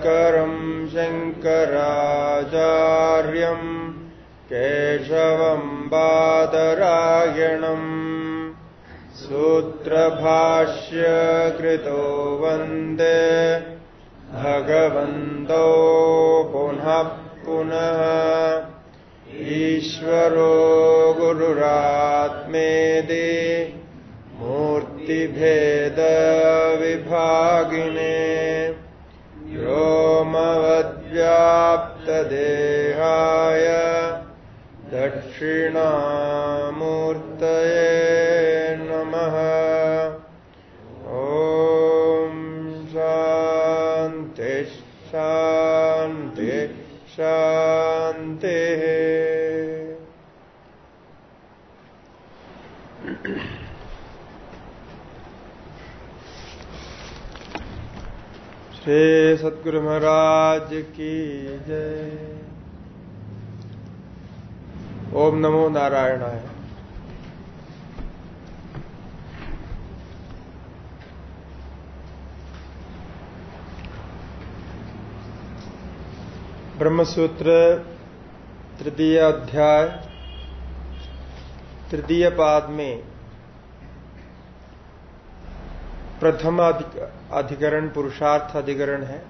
शङ्करम् शङ्कराचार्यम् केशवम् बादरायणम् सूत्रभाष्य कृतो वंदे भगवन्तौ पुनः पुनः ईश्वरो गुरुरात्मेदे मूर्तिभेदविभागिने दक्षिणामूर्तये नमः। ॐ शान्ति शान्ति शान्तिः। श्री सदगुरु महाराज की जय। ओम नमो नारायण नारायणाय। ब्रह्मसूत्र, तृतीय अध्याय, तृतीय पाद में प्रथम अधिकरण, पुरुषार्थ अधिकरण है।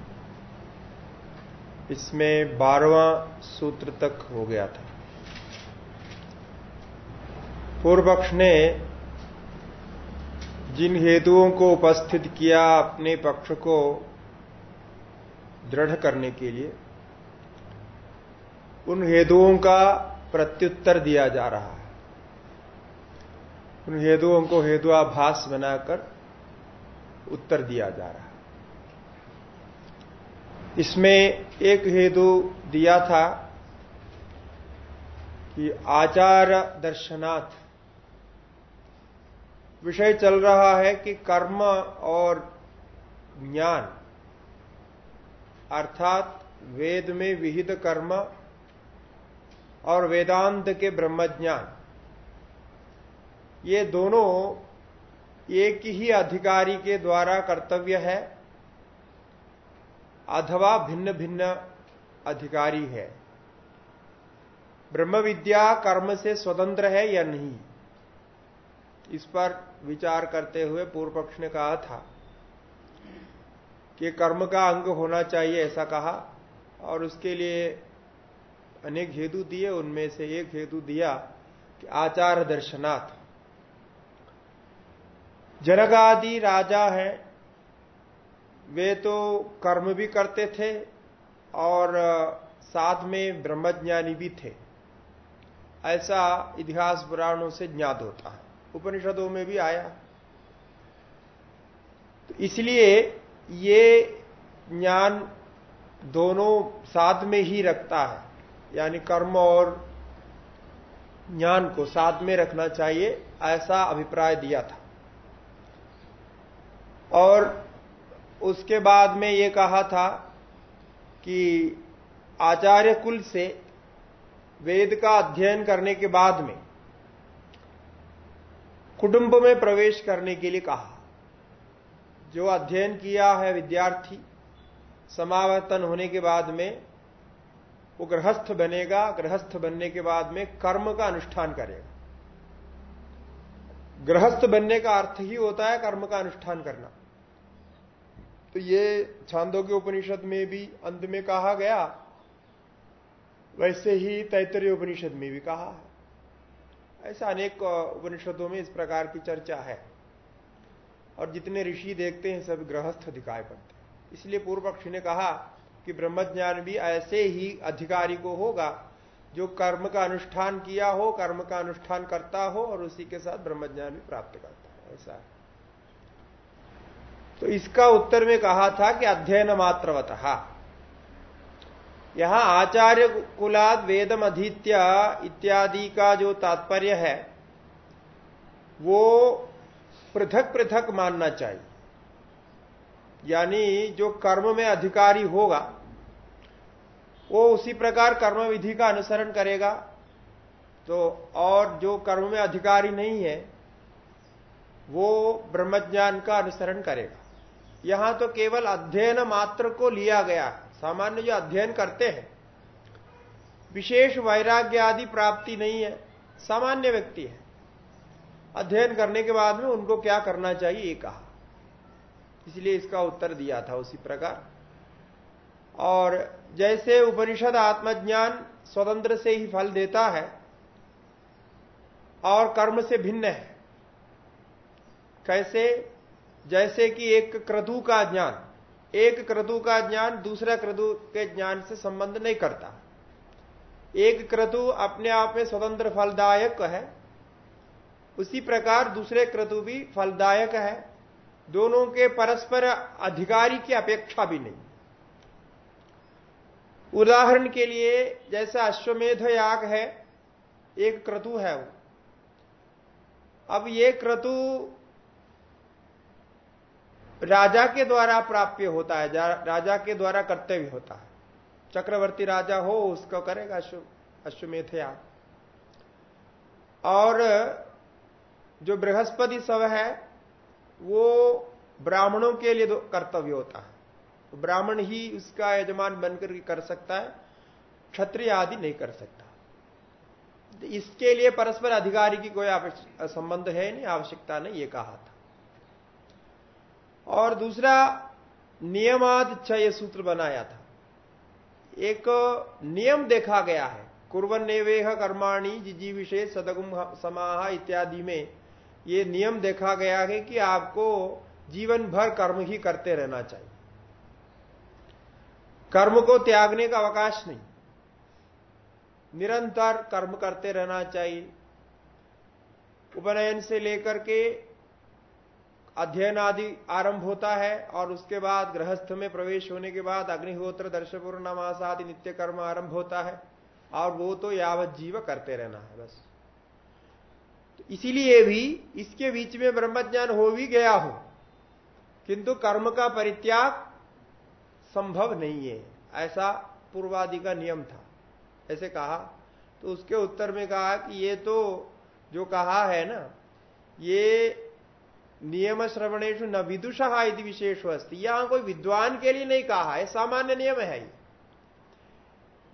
इसमें बारवा सूत्र तक हो गया था। पूर्व पक्ष ने जिन हेतुओं को उपस्थित किया अपने पक्ष को दृढ़ करने के लिए, उन हेतुओं का प्रत्युत्तर दिया जा रहा है। उन हेतुओं को हेतुआभास बनाकर उत्तर दिया जा रहा है। इसमें एक हेतु दिया था कि आचार दर्शनाथ विषय चल रहा है कि कर्म और ज्ञान, अर्थात वेद में विहित कर्म और वेदांत के ब्रह्मज्ञान, ये दोनों एक ही अधिकारी के द्वारा कर्तव्य है अथवा भिन्न भिन्न अधिकारी है। ब्रह्म विद्या कर्म से स्वतंत्र है या नहीं, इस पर विचार करते हुए पूर्व पक्ष ने कहा था कि कर्म का अंग होना चाहिए, ऐसा कहा, और उसके लिए अनेक हेतु दिए, उनमें से एक हेतु दिया कि आचार दर्शनाथ जनक आदि राजा हैं, वे तो कर्म भी करते थे और साथ में ब्रह्मज्ञानी भी थे। ऐसा इतिहास पुराणों से ज्ञात होता है। उपनिषदों में भी आया। तो इसलिए ये ज्ञान दोनों साथ में ही रखता है। यानी कर्म और ज्ञान को साथ में रखना चाहिए, ऐसा अभिप्राय दिया था। और उसके बाद में ये कहा था कि आचार्य कुल से वेद का अध्ययन करने के बाद में कुटुंब में प्रवेश करने के लिए कहा। जो अध्ययन किया है विद्यार्थी, समावर्तन होने के बाद में, वो गृहस्थ बनेगा, गृहस्थ बनने के बाद में कर्म का अनुष्ठान करेगा। गृहस्थ बनने का अर्थ ही होता है कर्म का अनुष्ठान करना। तो ये छांदों के उपनिषद में भी अंत में कहा गया, वैसे ही तैतरीय उपनिषद में भी कहा है। ऐसा अनेक उपनिषदों में इस प्रकार की चर्चा है। और जितने ऋषि देखते हैं, सब गृहस्थ दिखाई पड़ते हैं। इसलिए पूर्व पक्षी ने कहा कि ब्रह्मज्ञान भी ऐसे ही अधिकारी को होगा, जो कर्म का अनुष्ठान किया हो, कर्म का अनुष्ठान करता हो, और उसी के साथ ब्रह्मज्ञान भी प्राप्त करता है। ऐसा है। तो इसका उत्तर में कहा था कि अध्ययन मात्रवत। यहाँ आचार्य कुलाद वेदम अधीत्य इत्यादि का जो तात्पर्य है, वो पृथक पृथक मानना चाहिए। यानी जो कर्म में अधिकारी होगा, वो उसी प्रकार कर्म विधि का अनुसरण करेगा। तो और जो कर्म में अधिकारी नहीं है, वो ब्रह्मज्ञान का अनुसरण करेगा। यहाँ तो केवल अध्ययन मात्र को लिया गया सामान्य जो अध्ययन करते हैं, विशेष वैराग्य आदि प्राप्ति नहीं है, सामान्य व्यक्ति है। अध्ययन करने के बाद में उनको क्या करना चाहिए, ये कहा। इसलिए इसका उत्तर दिया था उसी प्रकार। और जैसे उपनिषद आत्मज्ञान स्वतंत्र से ही फल देता है, और कर्म से भिन्न है, कैसे? जैसे कि एक क्रतु का ज्ञान। एक क्रतु का ज्ञान दूसरा क्रतु के ज्ञान से संबंध नहीं करता। एक क्रतु अपने आप में स्वतंत्र फलदायक है, उसी प्रकार दूसरे क्रतु भी फलदायक है। दोनों के परस्पर अधिकारी की अपेक्षा भी नहीं। उदाहरण के लिए जैसा अश्वमेध याग है, एक क्रतु है वो। अब ये क्रतु राजा के द्वारा प्राप्य होता है राजा के द्वारा कर्तव्य होता है। चक्रवर्ती राजा हो, उसको करेगा अश्व, अश्वमेध याग। और जो बृहस्पति सब है, वो ब्राह्मणों के लिए कर्तव्य होता है। तो ब्राह्मण ही उसका यजमान बनकर कर सकता है, क्षत्रिय आदि नहीं कर सकता। तो इसके लिए परस्पर अधिकारी की कोई संबंध है नहीं, आवश्यकता नहीं, ये कहा था। और दूसरा नियमाद छह सूत्र बनाया था। एक नियम देखा गया है कुरवन नेवेह कर्माणी जिजी विशेष सदगुम समाह इत्यादि में ये नियम देखा गया है कि आपको जीवन भर कर्म ही करते रहना चाहिए। कर्म को त्यागने का अवकाश नहीं। निरंतर कर्म करते रहना चाहिए। उपनयन से लेकर के अध्ययन आदि आरंभ होता है और उसके बाद गृहस्थ में प्रवेश होने के बाद अग्निहोत्र दर्शपूर्णमास आदि नित्य कर्म आरंभ होता है और वो तो यावत जीव करते रहना है बस। तो इसीलिए भी इसके बीच में ब्रह्मज्ञान हो भी गया हो, किंतु कर्म का परित्याग संभव नहीं है। ऐसा पूर्वादि का नियम था। ऐसे कहा तो उसके उत्तर में कहा कि ये तो जो कहा है ना, ये नियम श्रवणेश न विदुषा यदि विशेष अस्ति। यहाँ कोई विद्वान के लिए नहीं कहा है, सामान्य नियम है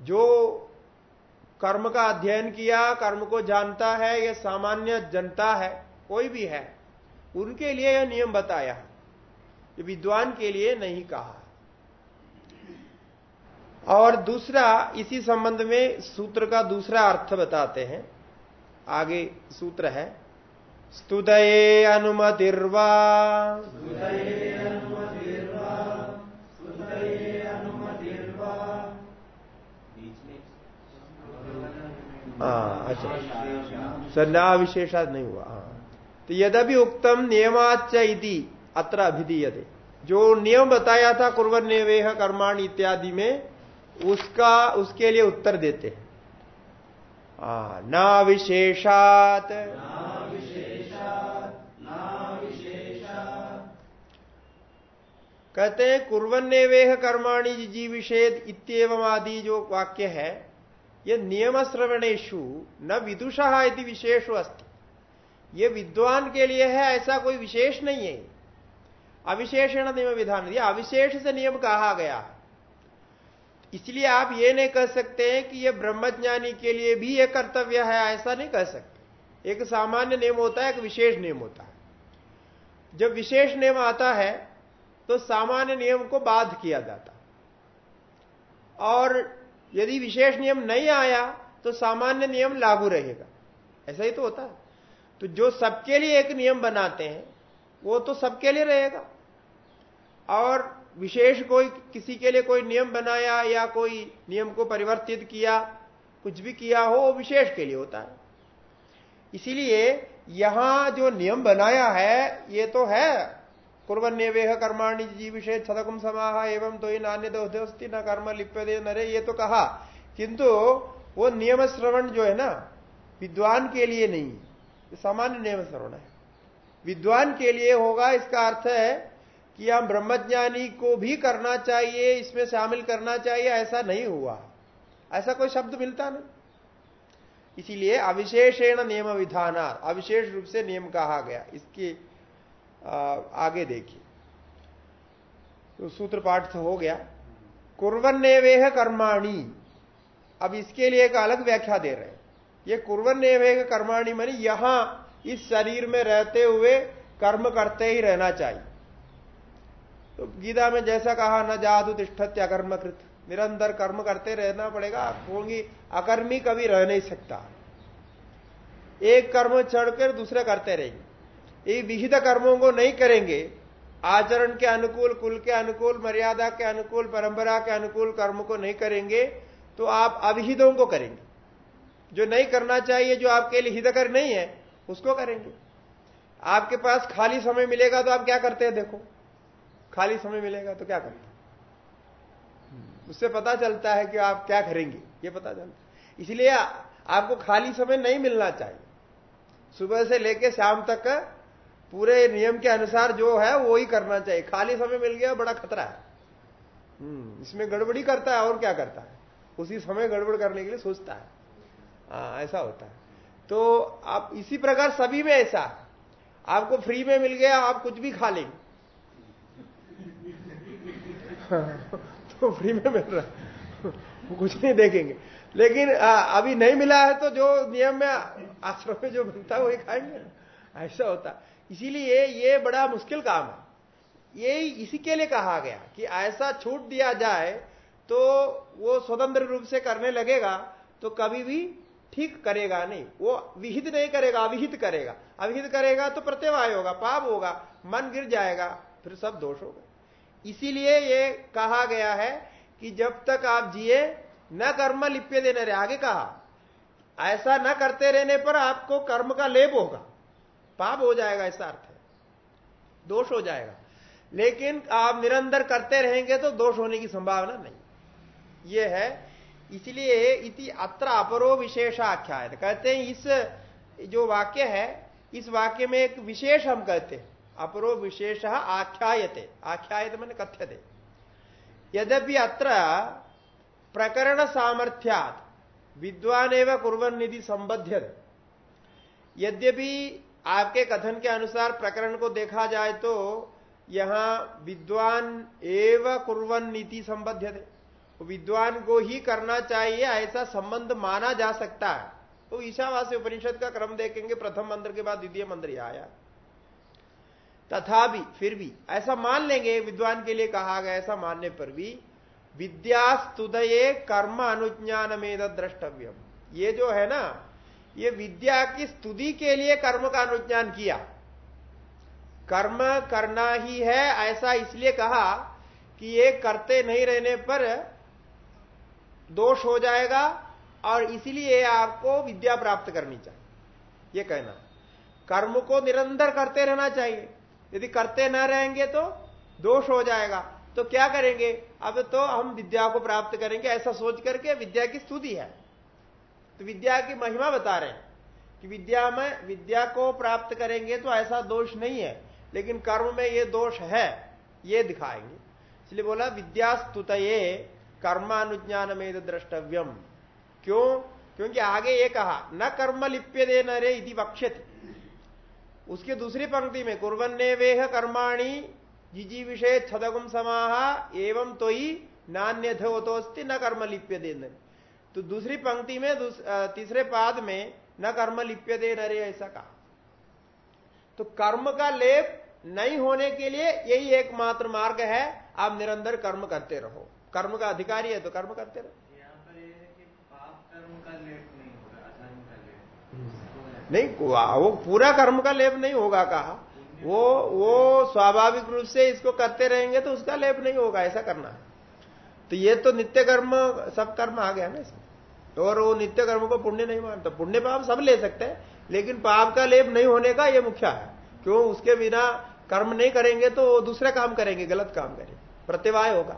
जो कर्म का अध्ययन किया, कर्म को जानता है यह सामान्य जनता है, कोई भी है, उनके लिए यह नियम बताया ये विद्वान के लिए नहीं कहा और दूसरा, इसी संबंध में सूत्र का दूसरा अर्थ बताते हैं। आगे सूत्र है स्तुदये अनुमतिर्वा। अच्छा। संज्ञा नहीं हुआ हाँ। तो यद्यपि उक्तम नियमाच इति, अत्र अभिधीयते। जो नियम बताया था कुरवन निवेह कर्माण इत्यादि में, उसका, उसके लिए उत्तर देते हैं। न विशेषात कहते हैं कुरन्ने वेह कर्माणी जी विषेद इतम आदि जो वाक्य है, ये नियम श्रवणेशु न विदुषा यदि विशेष अस्ति। ये विद्वान के लिए है, ऐसा कोई विशेष नहीं है। अविशेषण नियम विधान। दिया अविशेष से नियम कहा गया। इसलिए आप ये नहीं कह सकते हैं कि ये ब्रह्मज्ञानी के लिए भी यह कर्तव्य है, ऐसा नहीं कह सकते। एक सामान्य नियम होता है, एक विशेष नियम होता है। जब विशेष नियम आता है तो सामान्य नियम को बाध किया जाता। और यदि विशेष नियम नहीं आया तो सामान्य नियम लागू रहेगा। ऐसा ही तो होता है। तो जो सबके लिए एक नियम बनाते हैं, वो तो सबके लिए रहेगा। और विशेष कोई किसी के लिए कोई नियम बनाया या कोई नियम को परिवर्तित किया, कुछ भी किया हो, वो विशेष के लिए होता है। इसीलिए यहाँ जो नियम बनाया है, ये तो है। कुरन्य वेह कर्माणी जी विषय छदकुम समाह एवं तो ही नान्य दोस्ती न कर्म लिप्य दे नरे ये तो कहा। किंतु वो नियम श्रवण जो है ना, विद्वान के लिए नहीं सामान्य नियम श्रवण है। विद्वान के लिए होगा, इसका अर्थ है कि हम ब्रह्मज्ञानी को भी करना चाहिए, इसमें शामिल करना चाहिए, ऐसा नहीं हुआ। ऐसा कोई शब्द मिलता नहीं इसीलिए अविशेषेण नियम विधान अविशेष रूप से नियम कहा गया। इसके आगे देखिए। तो सूत्र पाठ हो गया। कुरन्नेवेह कर्माणी। अब इसके लिए एक अलग व्याख्या दे रहे हैं। ये कुरन्नेवेह कर्माणी मानी यहाँ इस शरीर में रहते हुए कर्म करते ही रहना चाहिए। तो गीता में जैसा कहा, न जादु तिष्ठत्य अकर्मकृत। निरंतर कर्म करते रहना पड़ेगा। क्योंकि अकर्मी कभी रह नहीं सकता। एक कर्म चढ़कर दूसरे करते रहेंगे। ये विहित कर्मों को नहीं करेंगे। आचरण के अनुकूल, कुल के अनुकूल, मर्यादा के अनुकूल, परंपरा के अनुकूल कर्म को नहीं करेंगे तो आप अविहितों को करेंगे। जो नहीं करना चाहिए, जो आपके लिए हितकर नहीं है, उसको करेंगे। आपके पास खाली समय मिलेगा तो आप क्या करते हैं, देखो। खाली समय मिलेगा तो क्या करते उससे पता चलता है कि आप क्या करेंगे, ये पता चलता है। इसलिए आपको खाली समय नहीं मिलना चाहिए। सुबह से लेकर शाम तक पूरे नियम के अनुसार जो है वो ही करना चाहिए। खाली समय मिल गया बड़ा खतरा है। हम्म, इसमें गड़बड़ी करता है और क्या करता है? उसी समय गड़बड़ करने के लिए सोचता है। आ, हाँ, ऐसा होता है। तो आप इसी प्रकार सभी में ऐसा आपको फ्री में मिल गया आप कुछ भी खा लेंगे तो फ्री में मिल रहा है। कुछ नहीं देखेंगे। लेकिन आ, अभी नहीं मिला है तो जो नियम में आश्रम में जो बनता है वही खाएँगे। ऐसा होता इसीलिए ये बड़ा मुश्किल काम है। ये इसी के लिए कहा गया कि ऐसा छूट दिया जाए तो वो स्वतंत्र रूप से करने लगेगा तो कभी भी ठीक करेगा नहीं। वो विहित नहीं करेगा, अविहित करेगा। अविहित करेगा तो प्रत्यवाय होगा, पाप होगा, मन गिर जाएगा, फिर सब दोष होगा। इसीलिए ये कहा गया है कि जब तक आप जिए, न कर्म लिप्य देने रहे आगे कहा, ऐसा न करते रहने पर आपको कर्म का लेप होगा। पाप हो जाएगा, ऐसा अर्थ है। दोष हो जाएगा। लेकिन आप निरंतर करते रहेंगे तो दोष होने की संभावना नहीं। यह है, इसलिए इति अत्र अपरो विशेष आख्या है कहते हैं, इस जो वाक्य है, इस वाक्य में एक विशेष हम कहते हैं। अपरो विशेष आख्यायते। आख्यायते मैंने कथ्यते। यद्यपि अत्र प्रकरण सामर्थ्यात, विद्वान एवं कुरन निधि संबद्ध यद्यपि आपके कथन के अनुसार प्रकरण को देखा जाए तो यहाँ विद्वान एवं कुरन नीति संबद्ध तो विद्वान को ही करना चाहिए, ऐसा संबंध माना जा सकता है। तो ईशावासी उपनिषद का क्रम देखेंगे, प्रथम मंत्र के बाद द्वितीय मंत्र आया। तथा भी फिर भी, ऐसा मान लेंगे, विद्वान के लिए कहा गया, ऐसा मानने पर भी विद्यास्तुदये कर्म अनुज्ञान में द्रष्टव्यम ये जो है ना ये विद्या की स्तुति के लिए कर्म का अनुज्ञान किया। कर्म करना ही है, ऐसा इसलिए कहा कि ये करते नहीं रहने पर दोष हो जाएगा और इसलिए आपको विद्या प्राप्त करनी चाहिए। ये कहना। कर्म को निरंतर करते रहना चाहिए। यदि करते ना रहेंगे तो दोष हो जाएगा। तो क्या करेंगे? अब तो हम विद्या को प्राप्त करेंगे, ऐसा सोच करके विद्या की स्तुति है। तो विद्या की महिमा बता रहे हैं कि विद्या में विद्या को प्राप्त करेंगे तो ऐसा दोष नहीं है, लेकिन कर्म में ये दोष है, ये दिखाएँगे। इसलिए बोला विद्या स्तुत कर्मानुज्ञान में द्रष्टव्यम। क्यों? क्योंकि आगे ये कहा, न कर्म लिप्य दे न रे इति वक्षति उसके दूसरी पंक्ति में कुरन्ने वेह कर्माणी जिजी विषय छदगुम समाह, एवं तो ही नान्य थोतोस्ति न कर्म लिप्य दे तो दूसरी पंक्ति में तीसरे पाद में न कर्म लिप्य दे नरे ऐसा कहा। तो कर्म का लेप नहीं होने के लिए यही एकमात्र मार्ग है आप निरंतर कर्म करते रहो। कर्म का अधिकारी है तो कर्म करते रहो। नहीं वो पूरा कर्म का लेप नहीं होगा कहा। वो वो स्वाभाविक रूप से इसको करते रहेंगे तो उसका लेप नहीं होगा ऐसा करना है। तो ये तो नित्य कर्म सब कर्म आ गया ना इसमें। और वो नित्य कर्म को पुण्य नहीं मानता। पुण्य पाप सब ले सकते हैं, लेकिन पाप का लेप नहीं होने का ये मुख्य है। क्यों? उसके बिना कर्म नहीं करेंगे तो दूसरे काम करेंगे, गलत काम करेंगे। प्रतिवाय होगा।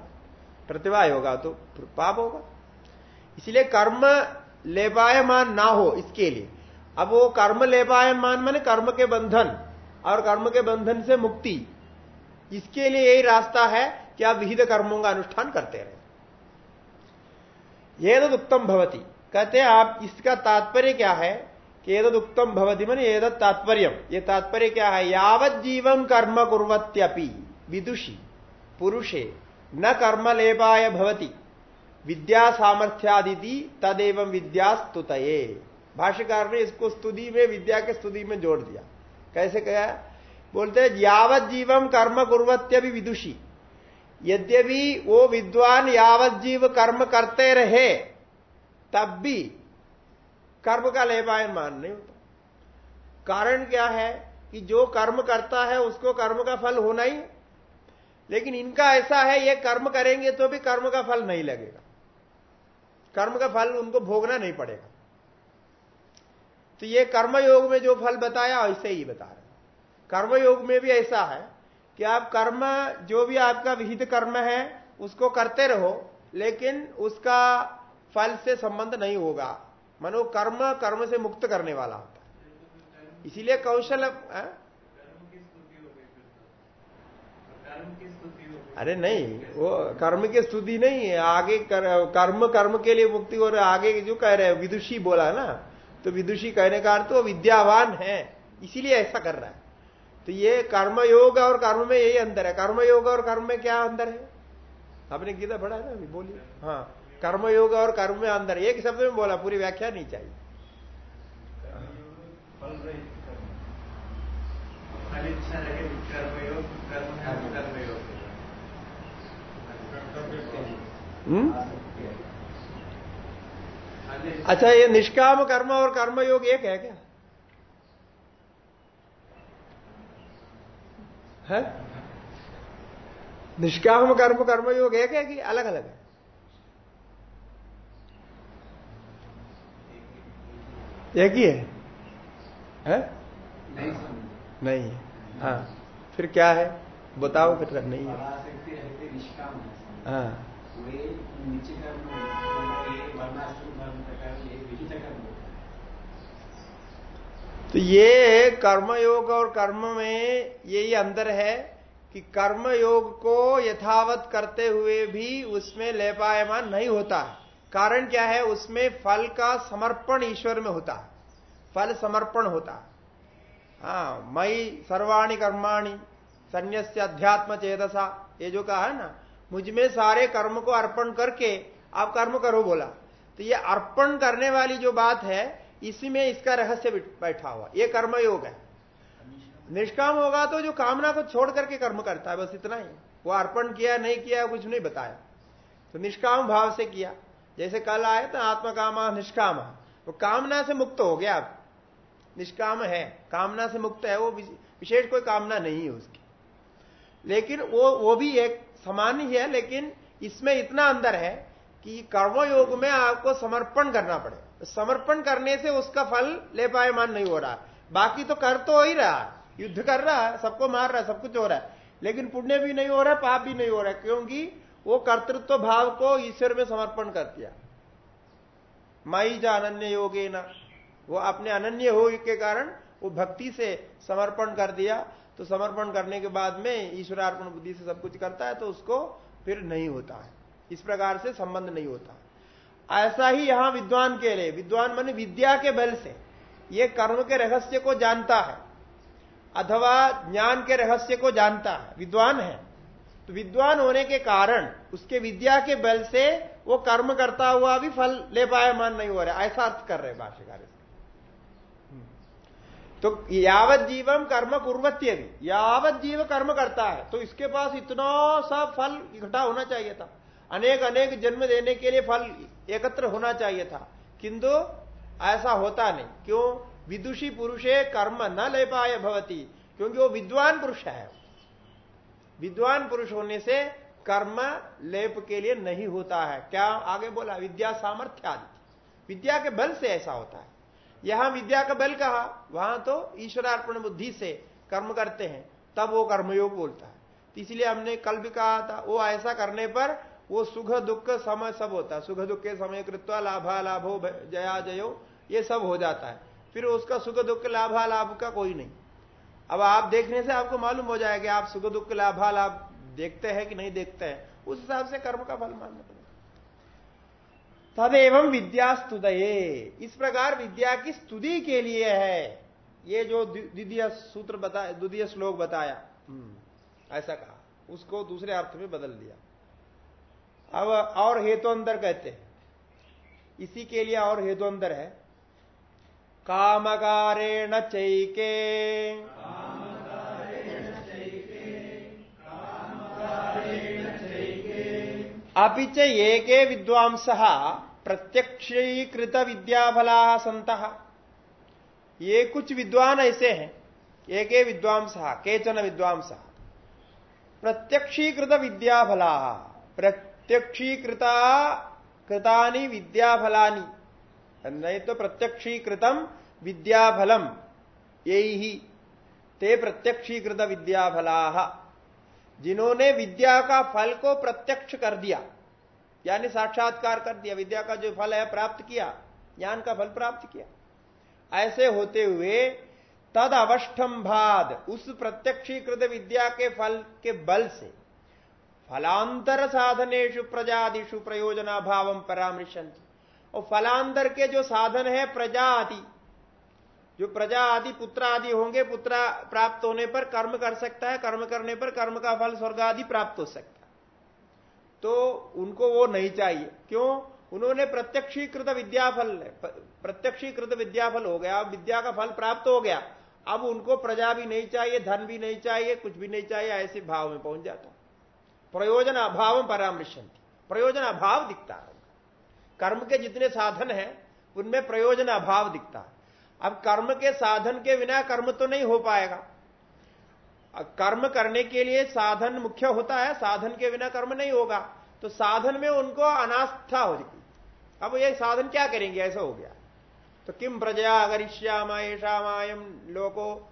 प्रतिवाय होगा तो पाप होगा। इसलिए कर्म लेपायमान ना हो इसके लिए। अब वो कर्म लेपायमान माने कर्म के बंधन और कर्म के बंधन से मुक्ति। इसके लिए यही रास्ता है कि आप विहित कर्मों का अनुष्ठान करते रहे। ये उत्तम भवती। कहते आप इसका तात्पर्य क्या है? कि तो उत्तम भवती मन ये तात्पर्य। ये तात्पर्य क्या है? यावत जीवन कर्म कुरत्यपि विदुषी, पुरुषे, न कर्म लेपाय भवती। विद्या सामर्थ्यादिति तदेव विद्या स्तुत भाष्यकार ने इसको स्तुति में, विद्या के स्तुति में जोड़ दिया। कैसे कहा? बोलते यावत जीवम कर्म कुरत्य भी विदुषी। यद्यपि वो विद्वान यावत जीव कर्म करते रहे, तब भी कर्म का लेपायन मान नहीं होता। कारण क्या है कि जो कर्म करता है, उसको कर्म का फल होना ही लेकिन इनका ऐसा है, ये कर्म करेंगे तो भी कर्म का फल नहीं लगेगा। कर्म का फल उनको भोगना नहीं पड़ेगा। तो ये कर्मयोग में जो फल बताया, ऐसे ही बता रहे कर्मयोग में भी ऐसा है कि आप कर्म जो भी आपका विहित कर्म है उसको करते रहो लेकिन उसका फल से संबंध नहीं होगा। मनो कर्म कर्म से मुक्त करने वाला होता है। इसीलिए कौशल अरे नहीं वो कर्म की स्तुति नहीं है। आगे कर, कर्म कर्म के लिए मुक्ति और आगे जो कह रहे हैं विदुषी बोला ना तो विदुषी कहने का अर्थ वो विद्यावान है। इसीलिए ऐसा कर रहा है। तो ये कर्मयोग और कर्म में यही अंतर है। कर्मयोग और कर्म में क्या अंतर है? आपने गीता पढ़ा है ना अभी? बोलिए। हाँ कर्मयोग और कर्म में अंदर एक शब्द में बोला, पूरी व्याख्या नहीं चाहिए। हम्म? अच्छा ये निष्काम कर्म और कर्मयोग एक है क्या? है? निष्काम कर्म कर्मयोग एक है कि अलग अलग है? एक ही है, है? नहीं नहीं हाँ। फिर क्या है? बताओ फिर नहीं है। हाँ। तो ये कर्मयोग और कर्म में यही अंदर है कि कर्मयोग को यथावत करते हुए भी उसमें लेपायमान नहीं होता। कारण क्या है? उसमें फल का समर्पण ईश्वर में होता। है फल समर्पण होता। है, मई सर्वाणी कर्माणी संन्यास्य अध्यात्म चेतसा, ये जो कहा है ना, मुझमें सारे कर्म को अर्पण करके आप कर्म करो बोला। तो ये अर्पण करने वाली जो बात है इसी में इसका रहस्य बैठा हुआ। ये कर्म योग है। निष्काम होगा तो जो कामना को छोड़ करके कर्म करता है, बस इतना ही। वो अर्पण किया, नहीं किया, कुछ नहीं बताया। तो निष्काम भाव से किया। जैसे कल आए तो आत्मा कामा निष्काम। वो कामना से मुक्त हो गया आप निष्काम है। कामना से मुक्त है। वो विशेष कोई कामना नहीं है उसकी। लेकिन वो वो भी एक समान ही है, लेकिन इसमें इतना अंदर है कि कर्मयोग में आपको समर्पण करना पड़े समर्पण करने से उसका फल ले पाएमान नहीं हो रहा। बाकी तो कर तो हो ही रहा। युद्ध कर रहा है सबको मार रहा है सब कुछ हो रहा है। लेकिन पुण्य भी नहीं हो रहा, पाप भी नहीं हो रहा, क्योंकि वो कर्तृत्व भाव को ईश्वर में समर्पण कर दिया। माई जा अनन्य योगे न वो अपने अनन्य हो के कारण वो भक्ति से समर्पण कर दिया। तो समर्पण करने के बाद में ईश्वरार्पण बुद्धि से सब कुछ करता है तो उसको फिर नहीं होता है। इस प्रकार से संबंध नहीं होता। ऐसा ही यहाँ विद्वान के लिए, विद्वान मान विद्या के बल से। ये कर्म के रहस्य को जानता है, अथवा ज्ञान के रहस्य को जानता है। विद्वान है। तो विद्वान होने के कारण उसके विद्या के बल से वो कर्म करता हुआ भी फल ले पाए मान नहीं हो रहा ऐसा अर्थ कर रहे भाष्यकार हम्म। तो यावत जीवम कर्म कुर्वत्य भी यावत जीव कर्म करता है तो इसके पास इतना सा फल इकट्ठा होना चाहिए था। अनेक अनेक जन्म देने के लिए फल एकत्र होना चाहिए था। किंतु ऐसा होता नहीं। क्यों? विदुषी पुरुषे कर्म न ले पाए भवती। क्योंकि वो विद्वान पुरुष है। विद्वान पुरुष होने से कर्म लेप के लिए नहीं होता है। क्या आगे बोला? विद्या सामर्थ्य आदि। विद्या के बल से ऐसा होता है। यहाँ विद्या का बल कहा? वहाँ तो ईश्वरार्पण बुद्धि से कर्म करते हैं। तब वो कर्मयोग बोलता है। इसलिए हमने कल भी कहा था, वो ऐसा करने पर वो सुख दुख समय सब होता है। सुख दुख के समय कृत्वा लाभा लाभो जया जयो ये सब हो जाता है। फिर उसका सुख दुख लाभा लाभ का कोई नहीं। अब आप देखने से आपको मालूम हो जाएगा आप सुख दुख लाभा लाभ देखते हैं कि नहीं देखते हैं। उस हिसाब से कर्म का फल मानना पड़ेगा। तदेव विद्या स्तुदये इस प्रकार विद्या की स्तुति के लिए है। ये जो द्वितीय सूत्र बताया द्वितीय श्लोक बताया। हम्म, ऐसा कहा। उसको दूसरे अर्थ में बदल दिया। अब और हेतु कहते हैं। इसी के लिए और हेतु है। कामकारेण चैके। अभी एके विद्वांस प्रत्यक्षीकृत विद्याफला संत ये कुछ विद्वान ऐसे हैं। एक विद्वांस, केचन विद्वांस। प्रत्यक्षीकृत विद्याफला प्रत्यक्षीकृता कृतानि विद्याफलानि। नहीं तो प्रत्यक्षीकृतम विद्याफलम। यही ते प्रत्यक्षीकृत विद्याफला। जिन्होंने विद्या का फल को प्रत्यक्ष कर दिया, यानी साक्षात्कार कर दिया, विद्या का जो फल है प्राप्त किया, ज्ञान का फल प्राप्त किया। ऐसे होते हुए तद अवष्टम भाद उस प्रत्यक्षीकृत विद्या के फल के बल से फलांतर साधनेशु प्रजादिशु प्रयोजना भाव परामृशन और फलांतर के जो साधन है प्रजा आदि जो प्रजा आदि पुत्र आदि होंगे, पुत्र प्राप्त होने पर कर्म कर सकता है, कर्म करने पर कर्म का फल, स्वर्ग आदि प्राप्त हो सकता है। तो उनको वो नहीं चाहिए। क्यों? उन्होंने प्रत्यक्षीकृत विद्याफल प्रत्यक्षीकृत विद्याफल हो गया, विद्या का फल प्राप्त हो गया। अब उनको प्रजा भी नहीं चाहिए, धन भी नहीं चाहिए, कुछ भी नहीं चाहिए, ऐसे भाव में पहुँच जाता प्रयोजन अभाव परामर्शन प्रयोजन अभाव दिखता है कर्म के जितने साधन है, उनमें प्रयोजन अभाव दिखता है। अब कर्म के साधन के बिना कर्म तो नहीं हो पाएगा। कर्म करने के लिए साधन मुख्य होता है, साधन के बिना कर्म नहीं होगा। तो साधन में उनको अनास्था हो जाती। अब ये साधन क्या करेंगे? ऐसा हो गया। तो किम प्रजा अगर ईशामायम लोको?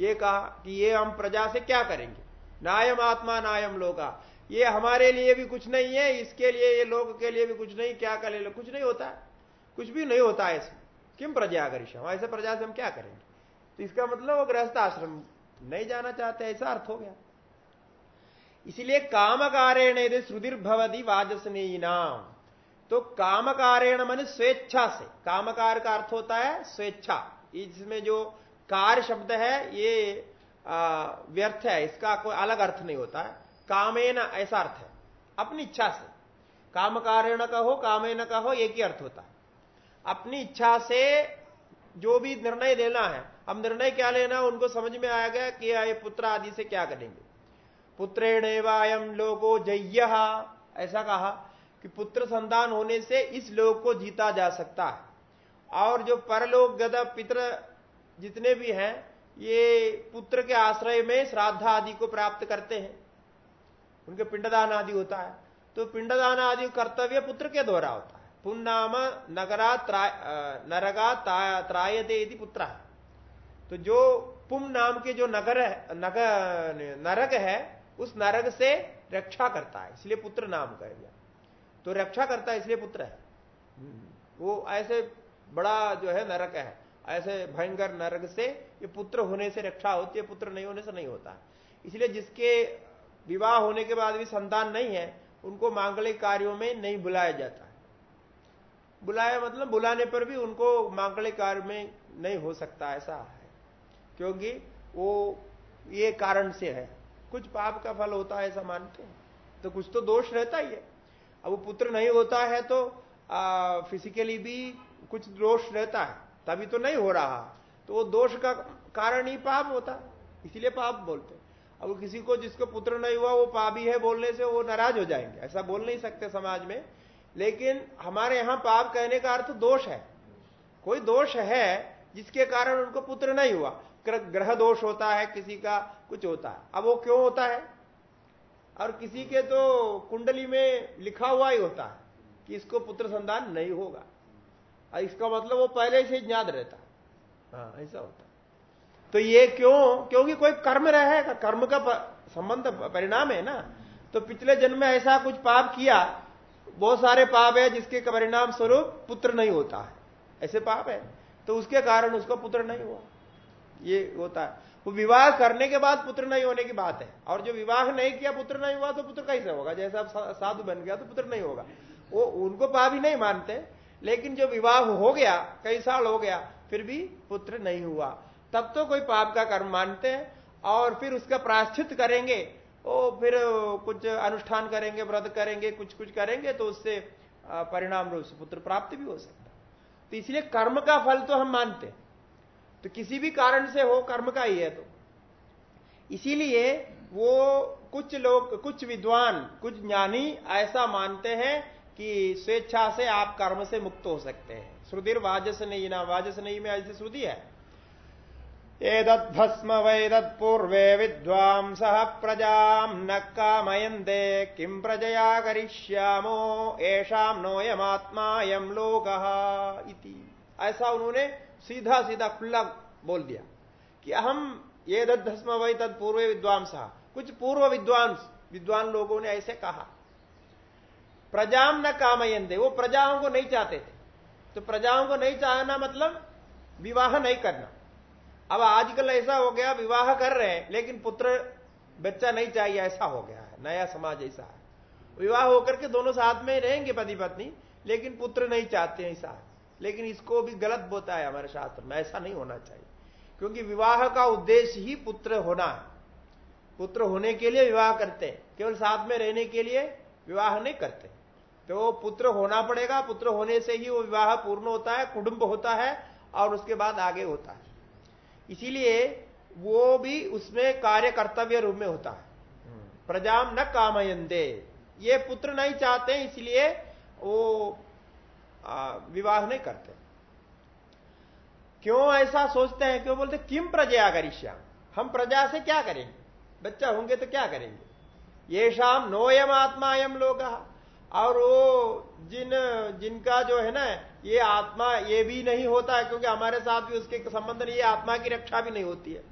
ये कहा कि ये हम प्रजा से क्या करेंगे? नायम आत्मा नायम लोका। ये हमारे लिए भी कुछ नहीं है, इसके लिए, ये लोग के लिए भी कुछ नहीं, क्या कर कुछ नहीं होता। कुछ भी नहीं होता है इसमें। किम प्रजा अगर ऐसे प्रजा से हम क्या करेंगे? तो इसका मतलब वो गृहस्थ आश्रम नहीं जाना चाहते, ऐसा अर्थ हो गया। इसलिए कामकारेण यदि श्रुतिर्भवती वाजसनेयी नाम तो कामकारेण मन स्वेच्छा से। कामकार का अर्थ होता है स्वेच्छा। इसमें जो कार शब्द है, ये व्यर्थ है, इसका कोई अलग अर्थ नहीं होता। है कामेन ऐसा अर्थ है। अपनी इच्छा से। कामकारेण कहो, कामेन कहो, एक ही अर्थ होता है। अपनी इच्छा से जो भी निर्णय लेना है, अब निर्णय क्या लेना उनको समझ में आया गया कि ये पुत्र आदि से क्या करेंगे। पुत्रेण वायम लोगो जय ऐसा कहा कि पुत्र संतान होने से इस लोग को जीता जा सकता है। और जो परलोक गदा पित्र जितने भी हैं, ये पुत्र के आश्रय में श्राद्ध आदि को प्राप्त करते हैं। उनके पिंडदान आदि होता है। तो पिंडदान आदि कर्तव्य पुत्र के द्वारा होता है। पुन्नाम नगरा नरगा त्रायते यदि पुत्र तो जो पुम नाम के जो नगर है नग, नरक है उस नरक से रक्षा करता है इसलिए पुत्र नाम कर दिया। तो रक्षा करता है इसलिए पुत्र है। वो ऐसे बड़ा जो है नरक है। ऐसे भयंकर नरक से ये पुत्र होने से रक्षा होती है पुत्र नहीं होने से नहीं होता। इसलिए जिसके विवाह होने के बाद भी संतान नहीं है उनको मांगलिक कार्यों में नहीं बुलाया जाता। है बुलाया मतलब बुलाने पर भी उनको मांगलिक कार्य में नहीं हो सकता ऐसा है। क्योंकि वो ये कारण से है। कुछ पाप का फल होता है ऐसा मानते हैं। तो कुछ तो दोष रहता ही है। अब वो पुत्र नहीं होता है तो आ, फिजिकली भी कुछ दोष रहता है तभी तो नहीं हो रहा। तो वो दोष का कारण ही पाप होता है इसीलिए पाप बोलते अब किसी को जिसको पुत्र नहीं हुआ, वो पापी है बोलने से वो नाराज़ हो जाएँगे। ऐसा बोल नहीं सकते समाज में। लेकिन हमारे यहाँ पाप कहने का अर्थ दोष है। कोई दोष है जिसके कारण उनको पुत्र नहीं हुआ। ग्रह दोष होता है, किसी का कुछ होता है। अब वो क्यों होता है? और किसी के तो कुंडली में लिखा हुआ ही होता है कि इसको पुत्र संतान नहीं होगा। और इसका मतलब वो पहले से ज्ञात रहता है। हाँ ऐसा होता है। तो ये क्यों? क्योंकि कोई कर्म रहेगा कर्म का संबंध परिणाम है ना? तो पिछले जन्म में ऐसा कुछ पाप किया, बहुत सारे पाप है जिसके परिणाम स्वरूप पुत्र नहीं होता है। ऐसे पाप है। तो उसके कारण उसका पुत्र नहीं हुआ। ये होता है। वो विवाह करने के बाद पुत्र नहीं होने की बात है। और जो विवाह नहीं किया, पुत्र नहीं हुआ तो पुत्र कैसे होगा? जैसे अब साधु बन गया तो पुत्र नहीं होगा। वो, उनको पाप ही नहीं मानते, लेकिन जो विवाह हो गया, कई साल हो गया, फिर भी पुत्र नहीं हुआ। तब तो कोई पाप का कर्म मानते हैं और फिर उसका प्राश्चित करेंगे वो फिर कुछ अनुष्ठान करेंगे, व्रत करेंगे कुछ कुछ करेंगे तो उससे परिणाम रूप से पुत्र प्राप्त भी हो सकता तो इसलिए कर्म का फल तो हम मानते हैं। तो किसी भी कारण से हो, कर्म का ही है तो। इसीलिए वो कुछ लोग, कुछ विद्वान, कुछ ज्ञानी ऐसा मानते हैं कि स्वेच्छा से आप कर्म से मुक्त हो सकते हैं। श्रुतिर वाजस नहीं ना वाजस नहीं में ऐसी श्रुति है। एतद्भस्म वैदत्पूर्वे विद्वांसः प्रजाम् न कामयन्ते किम् प्रजया करिष्यामो येषाम् नोयमात्मायम् लोकः ऐसा उन्होंने सीधा सीधा खुला बोल दिया कि अहम ये दत्भस्म वही तत्पूर्व विद्वांस। कुछ पूर्व विद्वांस, विद्वान लोगों ने ऐसे कहा। प्रजाम न कामयंदे वो प्रजाओं को नहीं चाहते थे। तो प्रजाओं को नहीं चाहना मतलब विवाह नहीं करना। अब आजकल ऐसा हो गया, विवाह कर रहे हैं, लेकिन पुत्र बच्चा नहीं चाहिए, ऐसा हो गया है, नया समाज ऐसा है। विवाह होकर के दोनों साथ में रहेंगे पति पत्नी, लेकिन पुत्र नहीं चाहते ऐसा। लेकिन इसको भी गलत बोता है हमारे शास्त्र में, ऐसा नहीं होना चाहिए। क्योंकि विवाह का उद्देश्य ही पुत्र होना है। पुत्र होने के लिए विवाह करते हैं, केवल साथ में रहने के लिए विवाह नहीं करते। तो पुत्र होना पड़ेगा, पुत्र होने से ही वो विवाह पूर्ण होता है, कुटुंब होता है, और उसके बाद आगे होता है। इसीलिए वो भी उसमें कार्य कर्तव्य रूप में होता है। प्रजाम न कामयंदे ये पुत्र नहीं चाहते, इसलिए वो विवाह नहीं करते। क्यों ऐसा सोचते हैं? क्यों बोलते किम प्रजया करिष्या हम प्रजा से क्या करेंगे? बच्चा होंगे तो क्या करेंगे? ये शाम नोयम आत्मायम लोग और वो जिन, जिनका जो है ना ये आत्मा ये भी नहीं होता है, क्योंकि हमारे साथ भी उसके संबंध नहीं आत्मा की रक्षा भी नहीं होती है।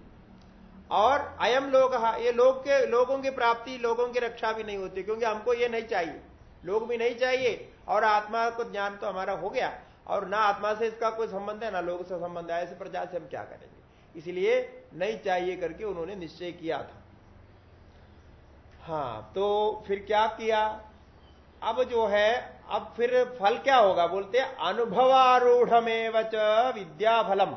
और अयम लोग ये लोग के, लोगों की प्राप्ति, लोगों की रक्षा भी नहीं होती, क्योंकि हमको ये नहीं चाहिए। लोग भी नहीं चाहिए, और आत्मा को ज्ञान तो हमारा हो गया, और ना आत्मा से इसका कोई संबंध है, ना लोग से संबंध है, ऐसे प्रजा से हम क्या करेंगे? इसलिए नहीं चाहिए करके उन्होंने निश्चय किया था। हाँ तो फिर क्या किया? अब जो है अब फिर फल क्या होगा? बोलते अनुभवारूढ़मेव च विद्याफलम।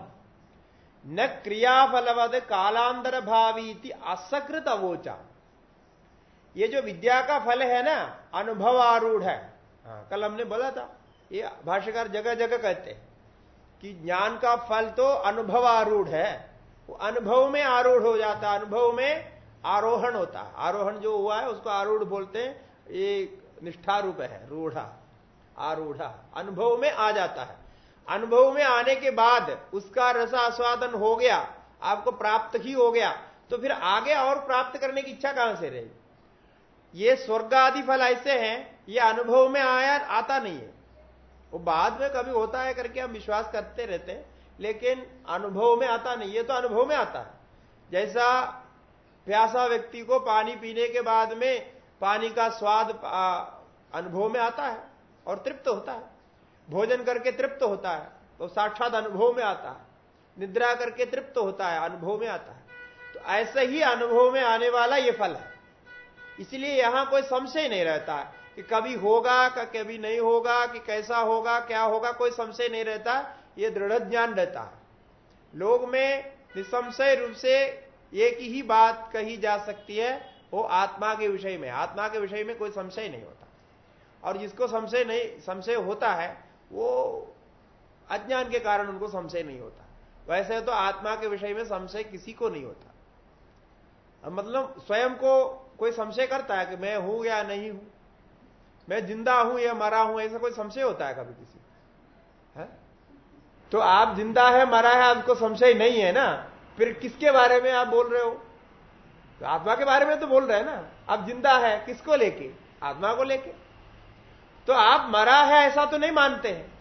न क्रियाफलवद कालांतर भावी असकृत अवोचा ये जो विद्या का फल है ना अनुभव आरूढ़ है। हाँ, कल हमने बोला था ये भाष्यकार जगह जगह कहते हैं कि ज्ञान का फल तो अनुभव आरूढ़ है। वो अनुभव में आरूढ़ हो जाता है अनुभव में आरोहण होता है। आरोहण जो हुआ है उसको आरूढ़ बोलते हैं ये निष्ठा रूप है, रूढ़ा, आरूढ़ा, अनुभव में आ जाता है। अनुभव में आने के बाद उसका रसास्वादन हो गया, आपको प्राप्त ही हो गया तो फिर आगे और प्राप्त करने की इच्छा कहाँ से रहेगी ये स्वर्ग आदि फल ऐसे हैं, ये अनुभव में आया, आता नहीं है। वो बाद में कभी होता है करके हम विश्वास करते रहते हैं, लेकिन अनुभव में आता नहीं, ये तो अनुभव में आता है। जैसा प्यासा व्यक्ति को पानी पीने के बाद में पानी का स्वाद अनुभव में आता है और तृप्त होता है। भोजन करके तृप्त होता है तो साक्षात अनुभव में आता है। निद्रा करके तृप्त होता है, अनुभव में आता है। तो ऐसे ही अनुभव में आने वाला ये फल है। इसलिए यहाँ कोई संशय नहीं रहता कि कभी होगा, का, कभी नहीं होगा, कि कैसा होगा, क्या होगा, कोई संशय नहीं रहता। ये दृढ़ ज्ञान रहता है। लोग में निसंशय रूप से एक ही बात कही जा सकती है, वो आत्मा के विषय में। आत्मा के विषय में कोई संशय नहीं होता। और जिसको संशय नहीं, संशय होता है, वो अज्ञान के कारण उनको संशय नहीं होता। वैसे तो आत्मा के विषय में संशय किसी को नहीं होता। मतलब स्वयं को कोई संशय करता है कि मैं हूँ या नहीं हूँ, मैं ज़िंदा हूँ या मरा हूँ, ऐसा कोई संशय होता है कभी किसी है? तो आप ज़िंदा है, मरा है आपको संशय नहीं है ना? फिर किसके बारे में आप बोल रहे हो? तो आत्मा के बारे में तो बोल रहे हैं ना। आप ज़िंदा है, किसको लेके? आत्मा को लेके। तो आप मरा है ऐसा तो नहीं मानते हैं।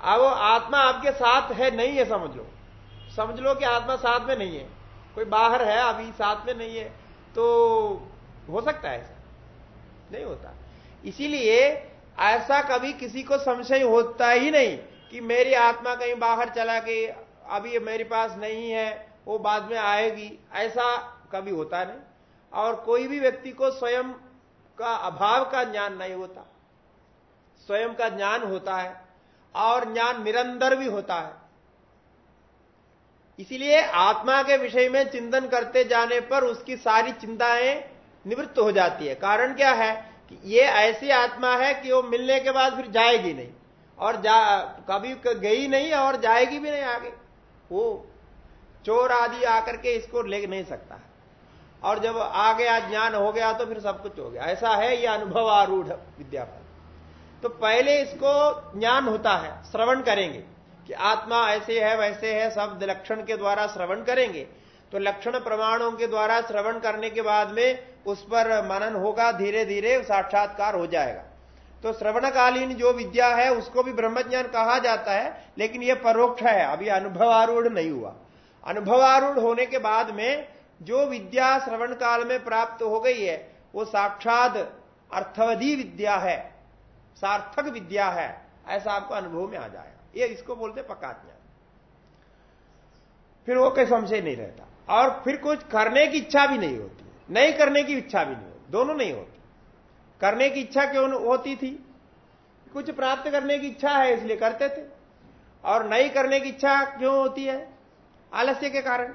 अब आत्मा आपके साथ है, नहीं है, समझ लो। समझ लो कि आत्मा साथ में नहीं है। कोई बाहर है, अभी साथ में नहीं है तो हो सकता है ऐसा। नहीं होता। इसीलिए ऐसा कभी किसी को संशय होता ही नहीं कि मेरी आत्मा कहीं बाहर चला गई अभी मेरे पास नहीं है, वो बाद में आएगी। ऐसा कभी होता नहीं। और कोई भी व्यक्ति को स्वयं का अभाव का ज्ञान नहीं होता। स्वयं का ज्ञान होता है और ज्ञान निरंतर भी होता है। इसीलिए आत्मा के विषय में चिंतन करते जाने पर उसकी सारी चिंताएँ निवृत्त हो जाती है। कारण क्या है कि ये ऐसी आत्मा है कि वो मिलने के बाद फिर जाएगी नहीं और जा, कभी गई नहीं और जाएगी भी नहीं आगे। वो चोर आदि आकर के इसको ले नहीं सकता और जब आ गया ज्ञान हो गया तो फिर सब कुछ हो गया। ऐसा है यह अनुभव आरूढ़ विद्यापन तो पहले इसको ज्ञान होता है, श्रवण करेंगे कि आत्मा ऐसे है, वैसे है, सब लक्षण के द्वारा श्रवण करेंगे। तो लक्षण प्रमाणों के द्वारा श्रवण करने के बाद में उस पर मनन होगा धीरे धीरे साक्षात्कार हो जाएगा। तो श्रवणकालीन जो विद्या है, उसको भी ब्रह्मज्ञान कहा जाता है, लेकिन यह परोक्ष है, अभी अनुभवारूढ़ नहीं हुआ। अनुभवारूढ़ होने के बाद में जो विद्या श्रवण काल में प्राप्त हो गई है, वो साक्षात अर्थवधि विद्या है। सार्थक विद्या है, ऐसा आपको अनुभव में आ जाएगा। ये इसको बोलते पक्का ज्ञान फिर वो कोई संशय नहीं रहता। और फिर कुछ करने की इच्छा भी नहीं होती। नहीं करने की इच्छा भी नहीं होती। दोनों नहीं होती। करने की इच्छा क्यों होती थी? कुछ प्राप्त करने की इच्छा है, इसलिए करते थे। और नहीं करने की इच्छा क्यों होती है? आलस्य के कारण।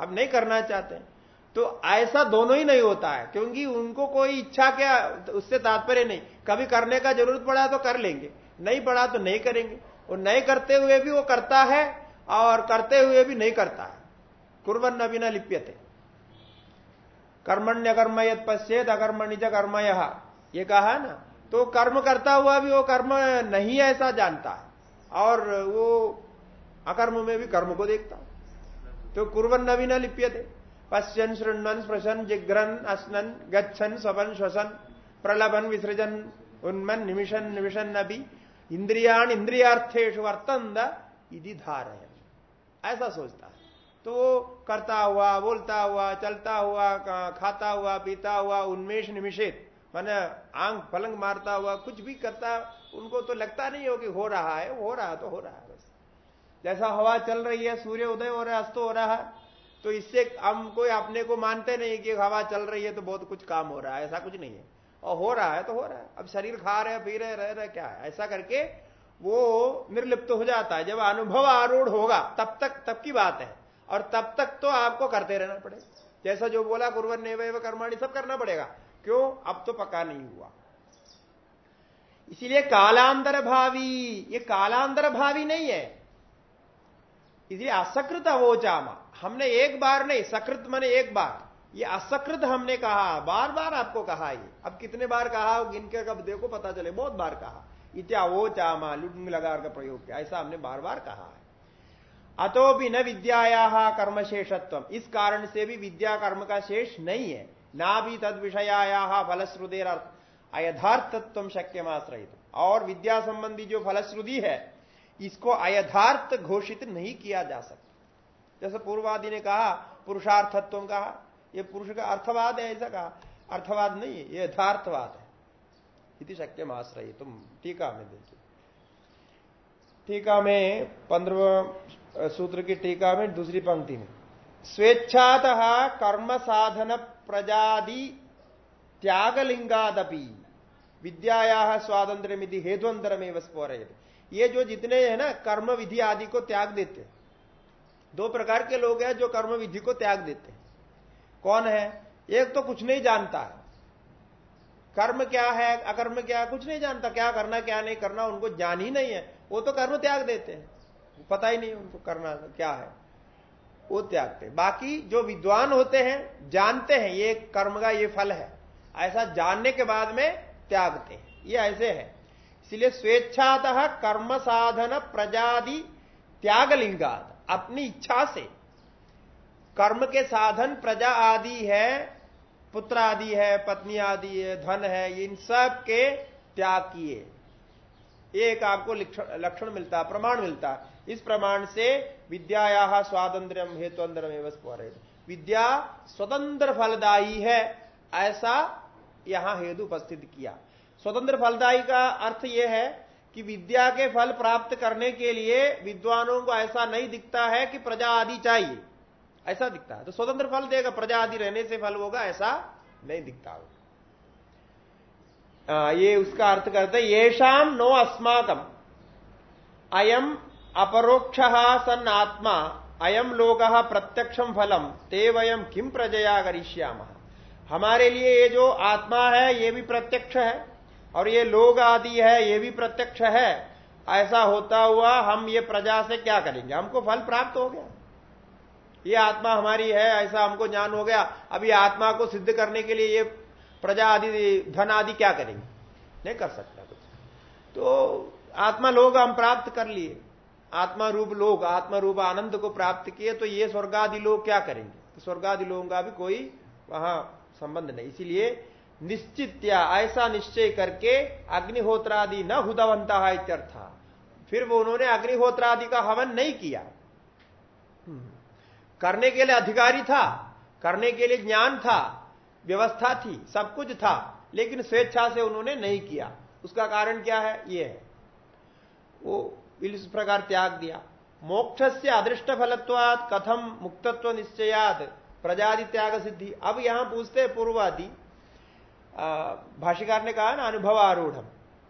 अब नहीं करना चाहते तो ऐसा दोनों ही नहीं होता है, क्योंकि उनको कोई इच्छा क्या, उससे तात्पर्य नहीं। कभी करने का ज़रूरत पड़ा तो कर लेंगे, नहीं पड़ा तो नहीं करेंगे। और नहीं करते हुए भी वो करता है, और करते हुए भी नहीं करता है। कुर्बन अभी न लिप्यते। कर्मण्य कर्म यद पश्चेत अकर्मणिज कर्म ये कहा ना? तो कर्म करता हुआ भी वो कर्म नहीं ऐसा जानता। है और वो अकर्म में भी कर्म को देखता। तो कुर्बन नवी न लिप्यते। पश्यन शृण्वन स्पृशन जिग्रन अस्नन गच्छन स्वपन श्वसन प्रलभन विसृजन उन्मन निमिशन निमिशन नबी इंद्रियाण इंद्रियार्थेश वर्तन इधि धार ऐसा सोचता है। तो करता हुआ, बोलता हुआ, चलता हुआ खाता हुआ, पीता हुआ, उन्मेष निमिषेत, मैंने आँख पलंग मारता हुआ, कुछ भी करता, उनको तो लगता नहीं हो कि हो रहा है, हो रहा तो हो रहा है बस। जैसा हवा चल रही है सूर्य उदय हो रहा है, अस्त हो रहा है तो इससे हम कोई अपने को मानते नहीं कि हवा चल रही है तो बहुत कुछ काम हो रहा है, ऐसा कुछ नहीं है। और हो रहा है तो हो रहा है। अब शरीर खा रहे, पी रहे, रह रहे, क्या है? ऐसा करके वो निर्लिप्त हो जाता है। जब अनुभव आरूढ़ होगा, तब तक, तब की बात है। और तब तक तो आपको करते रहना पड़ेगा। जैसा जो बोला गुरुवन ने वे कर्माणी, सब करना पड़ेगा। क्यों? अब तो पक्का नहीं हुआ। इसीलिए कालांतर भावी ये कालांतर भावी नहीं है। इसलिए असकृत अवोचामा हमने एक बार नहीं, सकृत मैंने एक बार। ये असकृत हमने कहा बार बार आपको कहा ये। अब कितने बार कहा गिनके कब देखो, पता चले, बहुत बार कहा। इत्या वो चामा लुट लगा का प्रयोग किया, ऐसा हमने बार बार कहा है। अतो भी न विद्याया कर्म शेषत्व इस कारण से भी विद्या कर्म का शेष नहीं है। ना भी तद विषयाया फलश्रुदेर अयथार्थत्व शक्यमाश्रहित और विद्या संबंधी जो फलश्रुति है, इसको अयथार्थ घोषित नहीं किया जा सकता। जैसे पूर्वादि ने कहा, पुरुषार्थत्व कहा यह पुरुष का अर्थवाद है, ऐसा कहा। अर्थवाद नहीं है यह यथार्थवाद है। इति शक्यम आश्रय तुम टीका में देखिए। टीका में पंद्रह सूत्र की टीका में दूसरी पंक्ति में, स्वेच्छात कर्म साधन प्रजादि त्यागलिंगादपि विद्याया स्वातंत्र मिधि हेतुअंतर में ये जो जितने हैं ना, कर्म विधि आदि को त्याग देते हैं। दो प्रकार के लोग हैं जो कर्म विधि को त्याग देते हैं। कौन है? एक तो कुछ नहीं जानता है। कर्म क्या है, अकर्म क्या है, कुछ नहीं जानता, क्या करना, क्या नहीं करना, उनको जान ही नहीं है। वो तो कर्म त्याग देते हैं। पता ही नहीं उनको करना क्या है। वो त्यागते बाकी जो विद्वान होते हैं, जानते हैं, ये कर्म का ये फल है। ऐसा जानने के बाद में त्यागते हैं। ये ऐसे है। इसलिए स्वेच्छातः कर्म साधन प्रजादि त्याग लिंगाद अपनी इच्छा से। कर्म के साधन प्रजा आदि है, पुत्र आदि है, पत्नी आदि है, धन है, इन सब के त्याग किए। एक आपको लक्षण मिलता, प्रमाण मिलता। इस प्रमाण से विद्या स्वातंत्र हेतु अंदर विद्या स्वतंत्र फलदायी है, ऐसा यहाँ हेतु उपस्थित किया। स्वतंत्र फलदायी का अर्थ यह है कि विद्या के फल प्राप्त करने के लिए विद्वानों को ऐसा नहीं दिखता है कि प्रजा आदि चाहिए। ऐसा दिखता है। तो स्वतंत्र फल देगा, प्रजा आदि रहने से फल होगा, ऐसा नहीं दिखता होगा। ये उसका अर्थ करते ये शाम नो अस्माकम अयम अपरोक्ष सन आत्मा अयम लोग प्रत्यक्षम फलम ते वयम किम प्रजया करिष्याम? हमारे लिए ये जो आत्मा है, ये भी प्रत्यक्ष है। और ये लोग आदि है, ये भी प्रत्यक्ष है। ऐसा होता हुआ हम ये प्रजा से क्या करेंगे? हमको फल प्राप्त हो गया। ये आत्मा हमारी है, ऐसा हमको ज्ञान हो गया। अभी आत्मा को सिद्ध करने के लिए ये प्रजा आदि, धन आदि क्या करेंगे? नहीं कर सकता कुछ। तो आत्मा लोग हम प्राप्त कर लिए। आत्मा रूप लोग, आत्मा रूप आनंद को प्राप्त किए तो ये स्वर्गादि लोग क्या करेंगे? तो स्वर्गादि लोगों का भी कोई वहाँ संबंध नहीं। इसीलिए निश्चित या ऐसा निश्चय करके अग्निहोत्रादि न हुदवंता था फिर वो उन्होंने अग्निहोत्रादि का हवन नहीं किया। करने के लिए अधिकारी था, करने के लिए ज्ञान था, व्यवस्था थी, सब कुछ था, लेकिन स्वेच्छा से उन्होंने नहीं किया। उसका कारण क्या है? ये है। वो इस प्रकार त्याग दिया। मोक्ष से अदृष्ट फलत्वाद कथम मुक्तत्व निश्चयाद प्रजादि त्याग सिद्धि। अब यहाँ पूछते पूर्वादि। भाष्यकार ने कहा ना अनुभव आरूढ़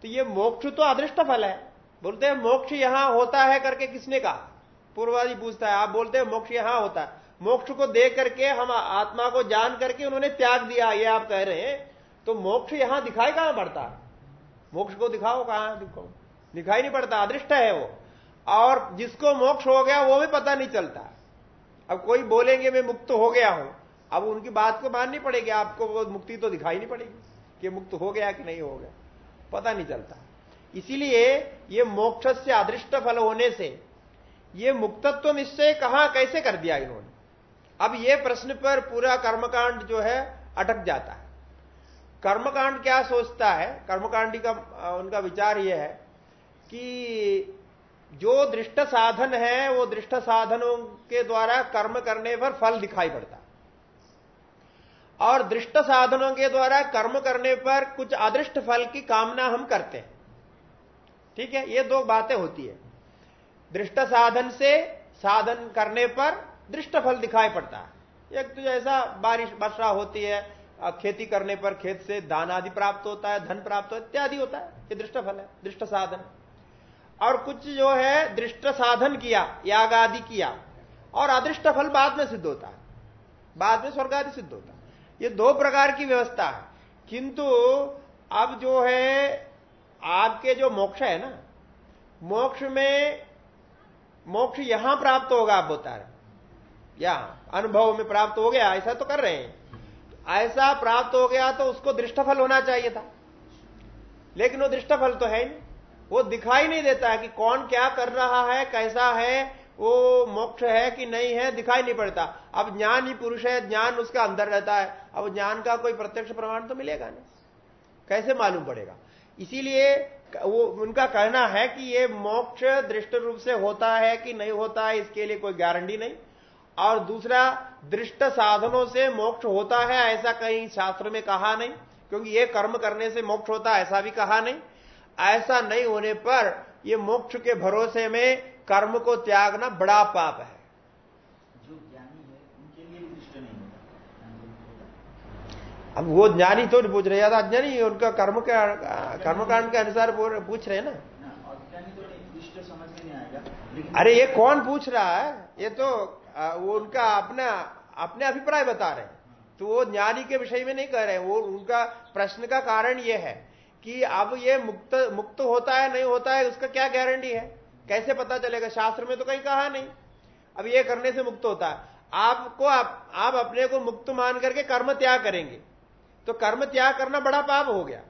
तो ये मोक्ष तो अदृष्ट फल है। बोलते हैं, मोक्ष यहाँ होता है करके किसने कहा? पूर्वादि पूछता है, आप बोलते हैं, मोक्ष यहाँ होता है। मोक्ष को देख करके हम आत्मा को जान करके उन्होंने त्याग दिया, ये आप कह रहे हैं। तो मोक्ष यहाँ दिखाई कहाँ पड़ता है? मोक्ष को दिखाओ कहाँ दिखाओ? दिखाई नहीं पड़ता, अदृष्ट है वो। और जिसको मोक्ष हो गया, वो भी पता नहीं चलता। अब कोई बोलेंगे, मैं मुक्त हो गया हूँ। अब उनकी बात को माननी पड़ेगी, आपको वो मुक्ति तो दिखाई नहीं पड़ेगी कि मुक्त हो गया कि नहीं हो गया। पता नहीं चलता। इसीलिए ये मोक्ष से अदृष्ट फल होने से, ये मुक्तत्व निश्चय कहाँ, कैसे कर दिया इन्होंने? अब ये प्रश्न पर पूरा कर्मकांड जो है, अटक जाता है। कर्मकांड क्या सोचता है? कर्मकांडी का, उनका विचार यह है कि जो दृष्ट साधन है, वो दृष्ट साधनों के द्वारा कर्म करने पर फल दिखाई पड़ता और दृष्ट साधनों के द्वारा कर्म करने पर कुछ अदृष्ट फल की कामना हम करते हैं। ठीक है? ये दो बातें होती है। दृष्ट साधन से साधन करने पर दृष्ट फल दिखाई पड़ता है। एक तो जैसा बारिश वर्षा होती है खेती करने पर खेत से दान आदि प्राप्त होता है, धन प्राप्त होता है, इत्यादि होता है। ये दृष्ट फल है, दृष्ट साधन। और कुछ जो है, दृष्ट साधन किया, याग आदि किया, और अदृष्ट फल बाद में सिद्ध होता है। बाद में स्वर्ग आदि सिद्ध होता है। ये दो प्रकार की व्यवस्था है। किंतु अब जो है, आपके जो मोक्ष है ना, मोक्ष में, मोक्ष यहाँ प्राप्त होगा आप बता रहे यहाँ अनुभव में प्राप्त हो गया, ऐसा तो कर रहे हैं। ऐसा प्राप्त हो गया तो उसको दृष्टफल होना चाहिए था। लेकिन वो दृष्टफल तो है नहीं। वो दिखाई नहीं देता है कि कौन क्या कर रहा है, कैसा है, वो मोक्ष है कि नहीं है, दिखाई नहीं पड़ता। अब ज्ञान ही पुरुष है, ज्ञान उसका अंदर रहता है। अब ज्ञान का कोई प्रत्यक्ष प्रमाण तो मिलेगा नहीं कैसे मालूम पड़ेगा? इसीलिए वो, उनका कहना है कि ये मोक्ष दृष्ट रूप से होता है कि नहीं होता है, इसके लिए कोई गारंटी नहीं। और दूसरा, दृष्ट साधनों से मोक्ष होता है, ऐसा कहीं शास्त्र में कहा नहीं, क्योंकि ये कर्म करने से मोक्ष होता है, ऐसा भी कहा नहीं। ऐसा नहीं होने पर ये मोक्ष के भरोसे में कर्म को त्यागना बड़ा पाप है जो ज्ञानी है उनके लिए दृष्ट नहीं अब वो ज्ञानी तो नहीं पूछ रहे याद अज्ञानी उनका कर्म का कर्मकांड के अनुसार पूछ रहे ना। तो अरे ये कौन पूछ रहा है? ये तो वो उनका अपना अपने अभिप्राय बता रहे हैं। तो वो ज्ञानी के विषय में नहीं कह रहे वो उनका प्रश्न का कारण ये है कि अब ये मुक्त मुक्त होता है नहीं होता है उसका क्या गारंटी है? कैसे पता चलेगा? शास्त्र में तो कहीं कहा नहीं। अब ये करने से मुक्त होता है। आपको आप, आप अपने को मुक्त मान करके कर्म त्याग करेंगे। तो कर्म त्याग करना बड़ा पाप हो गया।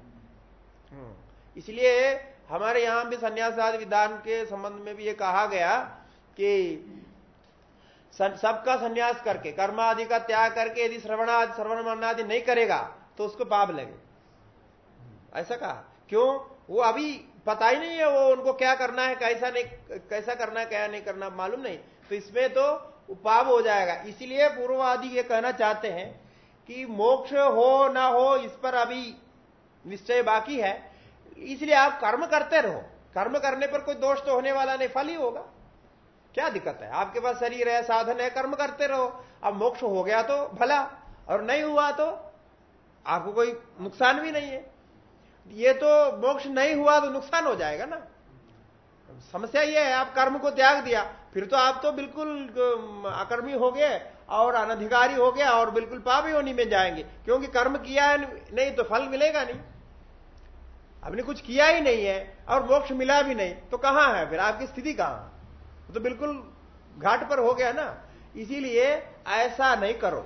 हम्म। इसलिए हमारे यहाँ भी संन्यास आदि विधान के संबंध में भी ये कहा गया कि सबका संन्यास करके कर्म आदि का त्याग करके यदि श्रवण आदि श्रवण मन आदि नहीं करेगा तो उसको पाप लगे। ऐसा कहा। क्यों? वो अभी पता ही नहीं है वो उनको क्या करना है, कैसा नहीं, कैसा करना है, क्या नहीं करना, मालूम नहीं। तो इसमें तो पाप हो जाएगा। इसीलिए पूर्ववादी ये कहना चाहते हैं कि मोक्ष हो ना हो इस पर अभी निश्चय बाकी है। इसलिए आप कर्म करते रहो। कर्म करने पर कोई दोष तो होने वाला नहीं, फल ही होगा। क्या दिक्कत है? आपके पास शरीर है, साधन है, कर्म करते रहो। अब मोक्ष हो गया तो भला, और नहीं हुआ तो आपको कोई नुकसान भी नहीं है। ये तो मोक्ष नहीं हुआ तो नुकसान हो जाएगा ना। समस्या ये है, आप कर्म को त्याग दिया, फिर तो आप तो बिल्कुल अकर्मी हो गए। और अनधिकारी हो गया और बिल्कुल पापी होनी में जाएँगे। क्योंकि कर्म किया है, नहीं तो फल मिलेगा नहीं। आपने कुछ किया ही नहीं है और मोक्ष मिला भी नहीं। तो कहाँ है फिर? आपकी स्थिति कहाँ? तो बिल्कुल घाट पर हो गया ना। इसीलिए ऐसा नहीं करो।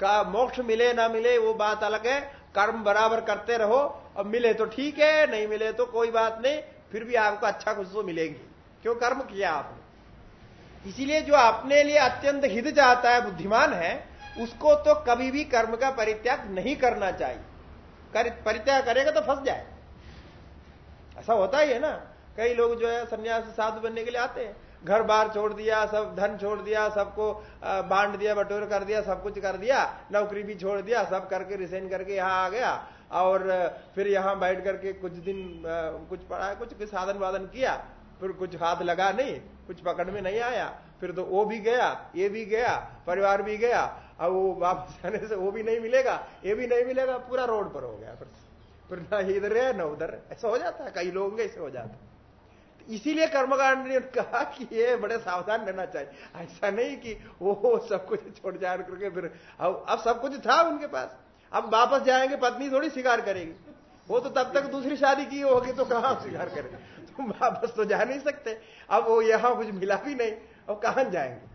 का मोक्ष मिले ना मिले, वो बात अलग है। कर्म बराबर करते रहो। और मिले तो ठीक है, नहीं मिले तो कोई बात नहीं। फिर भी आपको अच्छा कुछ तो मिलेगी। क्यों? कर्म किया आपने। इसीलिए जो अपने लिए अत्यंत हित जाता है बुद्धिमान है उसको तो कभी भी कर्म का परित्याग नहीं करना चाहिए। कर, परित्याग करेगा तो फंस जाए। ऐसा होता ही है ना। कई लोग जो है सन्यास साधु बनने के लिए आते हैं। घर बार छोड़ दिया सब धन छोड़ दिया सबको बांट दिया बटोर कर दिया सब कुछ कर दिया नौकरी भी छोड़ दिया सब करके रिसाइन करके यहाँ आ गया और फिर यहाँ बैठ करके कुछ दिन कुछ पढ़ा कुछ साधन वादन किया। फिर कुछ हाथ लगा नहीं, कुछ पकड़ में नहीं आया। फिर तो वो भी गया, ये भी गया, परिवार भी गया। अब वो वापस आने से वो भी नहीं मिलेगा, ये भी नहीं मिलेगा, पूरा रोड पर हो गया फिर। फिर ना इधर है ना उधर। ऐसा हो जाता है, कई लोगों ऐसे हो जाता है। इसीलिए कर्मकांड ने कहा कि ये बड़े सावधान रहना चाहिए। ऐसा नहीं कि वो सब कुछ छोड़ जा करके फिर, अब अब सब कुछ था उनके पास। अब वापस जाएँगे, पत्नी थोड़ी स्वीकार करेगी। वो तो तब तक दूसरी शादी की होगी तो कहाँ स्वीकार करेंगे? वापस तो जा नहीं सकते। अब वो यहाँ कुछ मिला भी नहीं, अब कहाँ जाएँगे?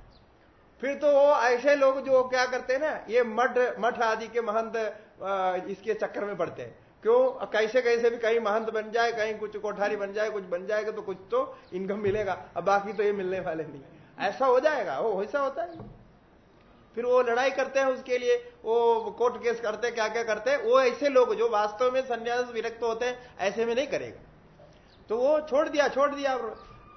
फिर तो वो ऐसे लोग जो क्या करते हैं ना, ये मठ मठ आदि के महंत इसके चक्कर में पड़ते हैं। क्यों? कैसे कैसे भी कहीं महंत बन जाए, कहीं कुछ कोठारी बन जाए, कुछ बन जाएगा तो कुछ तो इनकम मिलेगा। अब बाकी तो ये मिलने वाले नहीं ऐसा हो जाएगा, वो ऐसा होता है। फिर वो लड़ाई करते हैं उसके लिए, वो कोर्ट केस करते क्या क्या करते हैं, वो ऐसे लोग जो वास्तव में संन्यास विरक्त होते हैं, ऐसे में नहीं करेगा। तो वो छोड़ दिया छोड़ दिया।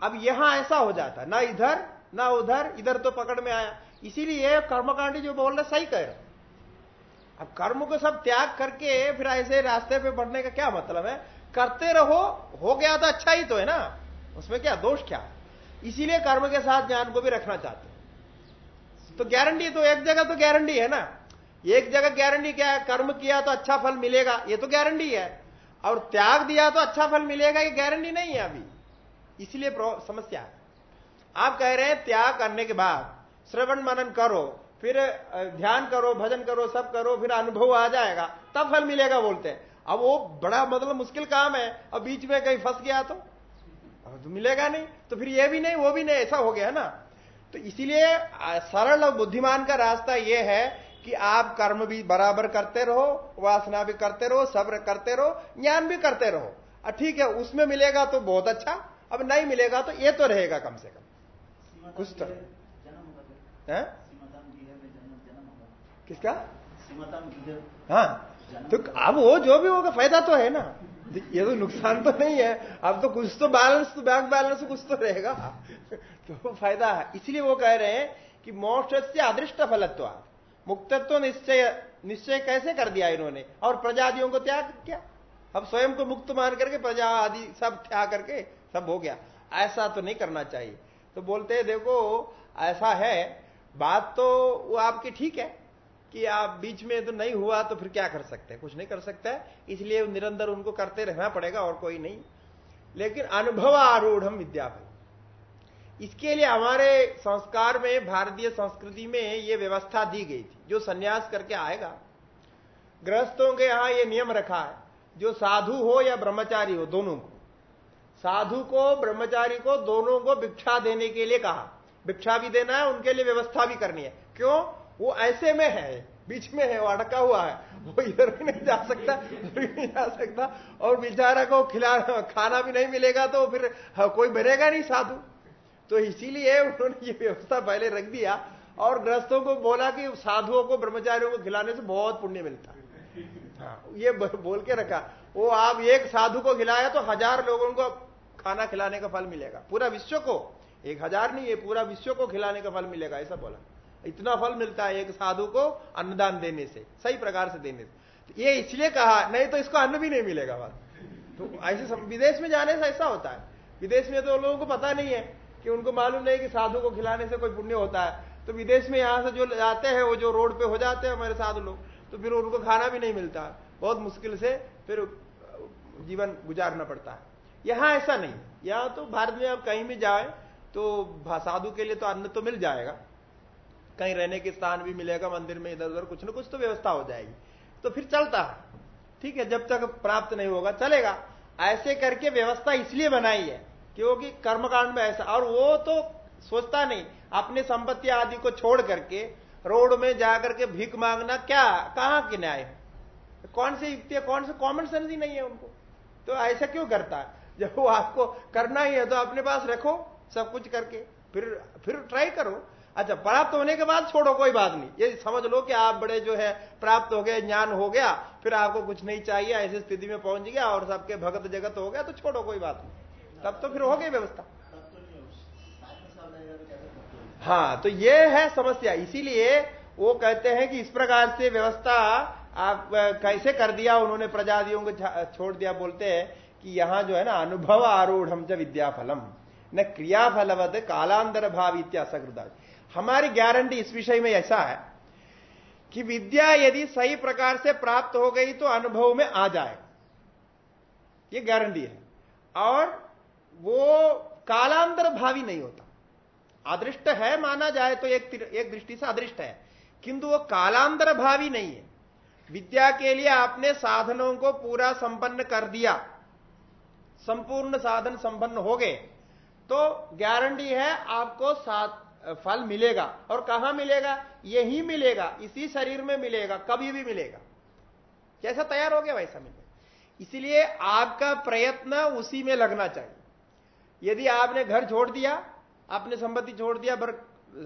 अब यहाँ ऐसा हो जाता, ना इधर, ना उधर, इधर तो पकड़ में आया। इसीलिए कर्मकांडी जो बोल रहे, सही कह रहे अब कर्म को सब त्याग करके फिर ऐसे रास्ते पे बढ़ने का क्या मतलब है? करते रहो, हो गया तो अच्छा ही तो है ना। उसमें क्या दोष क्या? इसीलिए कर्म के साथ ज्ञान को भी रखना चाहते तो गारंटी तो एक जगह तो गारंटी है ना। एक जगह गारंटी क्या है? कर्म किया तो अच्छा फल मिलेगा, ये तो गारंटी है। और त्याग दिया तो अच्छा फल मिलेगा, ये गारंटी नहीं है अभी। इसलिए समस्या आप कह रहे हैं, त्याग करने के बाद श्रवण मनन करो, फिर ध्यान करो, भजन करो, सब करो, फिर अनुभव आ जाएगा, तब फल मिलेगा बोलते हैं। अब वो बड़ा मतलब मुश्किल काम है, अब बीच में कहीं फंस गया तो। तो मिलेगा नहीं तो फिर ये भी नहीं, वो भी नहीं, ऐसा हो गया ना। तो इसीलिए सरल और बुद्धिमान का रास्ता ये है कि आप कर्म भी बराबर करते रहो वासना भी करते रहो सब्र करते रहो ज्ञान भी करते रहो। ठीक है उसमें मिलेगा तो बहुत अच्छा अब नहीं मिलेगा तो ये तो रहेगा कम से कम। कुछ तो। है? किसका? हाँ। तो अब वो जो भी होगा फ़ायदा तो है ना। ये तो नुकसान तो नहीं है। अब तो कुछ तो बैलेंस तो बैंक बैलेंस कुछ तो रहेगा। तो फ़ायदा है। इसलिए वो कह रहे हैं कि मोक्ष से अदृष्ट फलत्व मुक्तत्व निश्चय निश्चय कैसे कर दिया इन्होंने? और प्रजादियों को त्याग किया? अब स्वयं को मुक्त मान करके प्रजा आदि सब त्याग करके सब हो गया। ऐसा तो नहीं करना चाहिए। तो बोलते हैं, देखो, ऐसा है। बात तो वो आपकी ठीक है कि आप बीच में तो नहीं हुआ तो फिर क्या कर सकते हैं? कुछ नहीं कर सकता इसलिए निरंतर उनको करते रहना पड़ेगा और कोई नहीं। लेकिन अनुभव आरूढ़ विद्या विद्यापति इसके लिए हमारे संस्कार में भारतीय संस्कृति में ये व्यवस्था दी गई थी जो सन्यास करके आएगा। गृहस्थों के यहाँ ये नियम रखा है जो साधु हो या ब्रह्मचारी हो दोनों को। साधु को ब्रह्मचारी को दोनों को भिक्षा देने के लिए कहा। भिक्षा भी देना है उनके लिए व्यवस्था भी करनी है। क्यों? वो ऐसे में है बीच में है वो अटका हुआ है। वो इधर भी नहीं जा सकता भी नहीं जा सकता और बेचारा को खिला खाना भी नहीं मिलेगा तो फिर हाँ, कोई बनेगा नहीं साधु। तो इसीलिए उन्होंने ये व्यवस्था पहले रख दिया और ग्रस्तों को बोला कि साधुओं को ब्रह्मचारियों को खिलाने से बहुत पुण्य मिलता। हाँ। ये बोल के रखा। वो आप एक साधु को खिलाया तो हज़ार लोगों को खाना खिलाने का फल मिलेगा। पूरा विश्व को? एक हज़ार नहीं ये पूरा विश्व को खिलाने का फल मिलेगा ऐसा बोला। इतना फल मिलता है एक साधु को अन्नदान देने से सही प्रकार से देने से। तो ये इसलिए कहा नहीं तो इसको अन्न भी नहीं मिलेगा बात तो ऐसे विदेश में जाने से ऐसा होता है। विदेश में तो लोगों को पता नहीं है। कि उनको मालूम नहीं कि साधु को खिलाने से कोई पुण्य होता है। तो विदेश में यहाँ से जो जाते हैं, वो जो रोड पे हो जाते हैं हमारे साधु लोग तो फिर उनको खाना भी नहीं मिलता। बहुत मुश्किल से फिर जीवन गुजारना पड़ता है। यहाँ ऐसा नहीं। यहाँ तो भारत में आप कहीं भी जाए तो साधु के लिए तो अन्न तो मिल जाएगा। कहीं रहने के स्थान भी मिलेगा, मंदिर में इधर उधर, कुछ ना कुछ तो व्यवस्था हो जाएगी। तो फिर चलता है। ठीक है, जब तक प्राप्त नहीं होगा, चलेगा। ऐसे करके व्यवस्था इसलिए बनाई है क्योंकि कर्मकांड में ऐसा, और वो तो सोचता नहीं, अपनी संपत्ति आदि को छोड़ करके, रोड में जाकर के भीख मांगना क्या, कहाँ के न्याय है? कौन सी युक्ति है, कौन से कॉमन सेंस ही नहीं है उनको। तो ऐसा क्यों करता है? जब वो आपको करना ही है तो अपने पास रखो सब कुछ करके, फिर फिर ट्राई करो। अच्छा प्राप्त होने के बाद छोड़ो, कोई बात नहीं। ये समझ लो कि आप बड़े जो है, प्राप्त हो गए, ज्ञान हो गया, फिर आपको कुछ नहीं चाहिए, ऐसी स्थिति में पहुँच गया और सबके भगत जगत हो गया तो छोड़ो, कोई बात नहीं। तब तो फिर हो गई व्यवस्था। हाँ तो ये है समस्या। इसीलिए वो कहते हैं कि इस प्रकार से व्यवस्था आप कैसे कर दिया उन्होंने प्रजातियों को छोड़ दिया, बोलते हैं कि यहाँ जो है ना, अनुभव आरूढ़ विद्याफलम। न क्रियाफलवद कालांतर भाव इत्यासकृदा हमारी गारंटी इस विषय में ऐसा है कि विद्या यदि सही प्रकार से प्राप्त हो गई तो अनुभव में आ जाए। ये गारंटी है। और वो कालांतर भावी नहीं होता। अदृष्ट है माना जाए तो एक एक दृष्टि से अदृष्ट है। किंतु वो कालांतर भावी नहीं है। विद्या के लिए आपने साधनों को पूरा संपन्न कर दिया। संपूर्ण साधन संपन्न हो गए। तो गारंटी है आपको साथ फल मिलेगा। और कहाँ मिलेगा? यही मिलेगा। इसी शरीर में मिलेगा। कभी भी मिलेगा। जैसा तैयार हो गया वैसा मिलेगा इसलिए आपका प्रयत्न उसी में लगना चाहिए। यदि आपने घर छोड़ दिया, आपने संपत्ति छोड़ दिया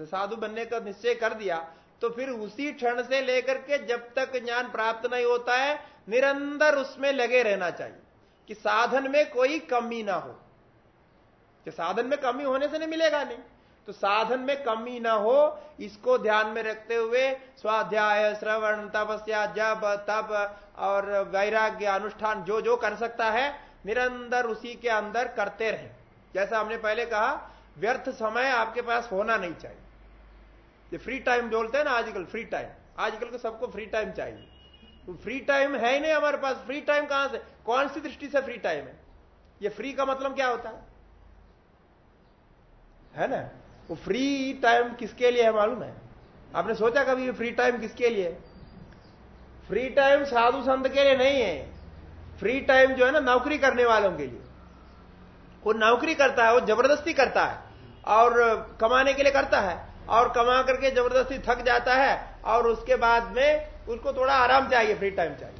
साधु बनने का निश्चय कर दिया तो फिर उसी क्षण से लेकर के जब तक ज्ञान प्राप्त नहीं होता है, निरंतर उसमें लगे रहना चाहिए कि साधन में कोई कमी ना हो। कि साधन में कमी होने से नहीं मिलेगा नहीं। तो साधन में कमी ना हो, इसको ध्यान में रखते हुए स्वाध्याय, श्रवण, तपस्या जब तप और वैराग्य अनुष्ठान जो जो कर सकता है, निरंतर उसी के अंदर करते रहे। जैसा हमने पहले कहा, व्यर्थ समय आपके पास होना नहीं चाहिए। ये फ्री टाइम बोलते हैं ना आजकल फ्री टाइम आजकल को सबको फ्री टाइम चाहिए। तो फ्री टाइम है ही नहीं हमारे पास। फ्री टाइम कहाँ से? कौन सी दृष्टि से फ्री टाइम है? ये फ्री का मतलब क्या होता है? है ना? वो फ्री टाइम किसके लिए है मालूम है? आपने सोचा कभी फ्री टाइम किसके लिए? फ्री टाइम साधु संत के लिए नहीं है। फ्री टाइम जो है ना नौकरी करने वालों के लिए। वो नौकरी करता है, वो ज़बरदस्ती करता है, और कमाने के लिए करता है, और कमा करके ज़बरदस्ती थक जाता है, और उसके बाद में उसको थोड़ा आराम चाहिए फ्री टाइम चाहिए।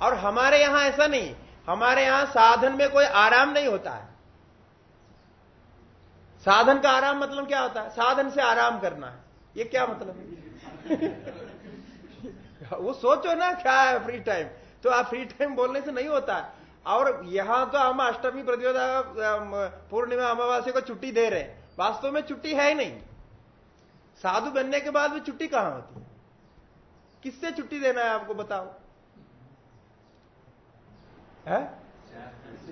और हमारे यहाँ ऐसा नहीं, हमारे यहाँ साधन में कोई आराम नहीं होता है। साधन का आराम मतलब क्या होता है? साधन से आराम करना है। ये क्या मतलब? वो सोचो ना, क्या है फ्री टाइम तो आप फ्री टाइम बोलने से नहीं होता है। और यहाँ तो हम अष्टमी प्रतियोदा पूर्णिमा अमावास्या को छुट्टी दे रहे हैं। वास्तव में छुट्टी है ही नहीं। साधु बनने के बाद भी छुट्टी कहाँ होती है? किससे छुट्टी देना है आपको बताओ? है?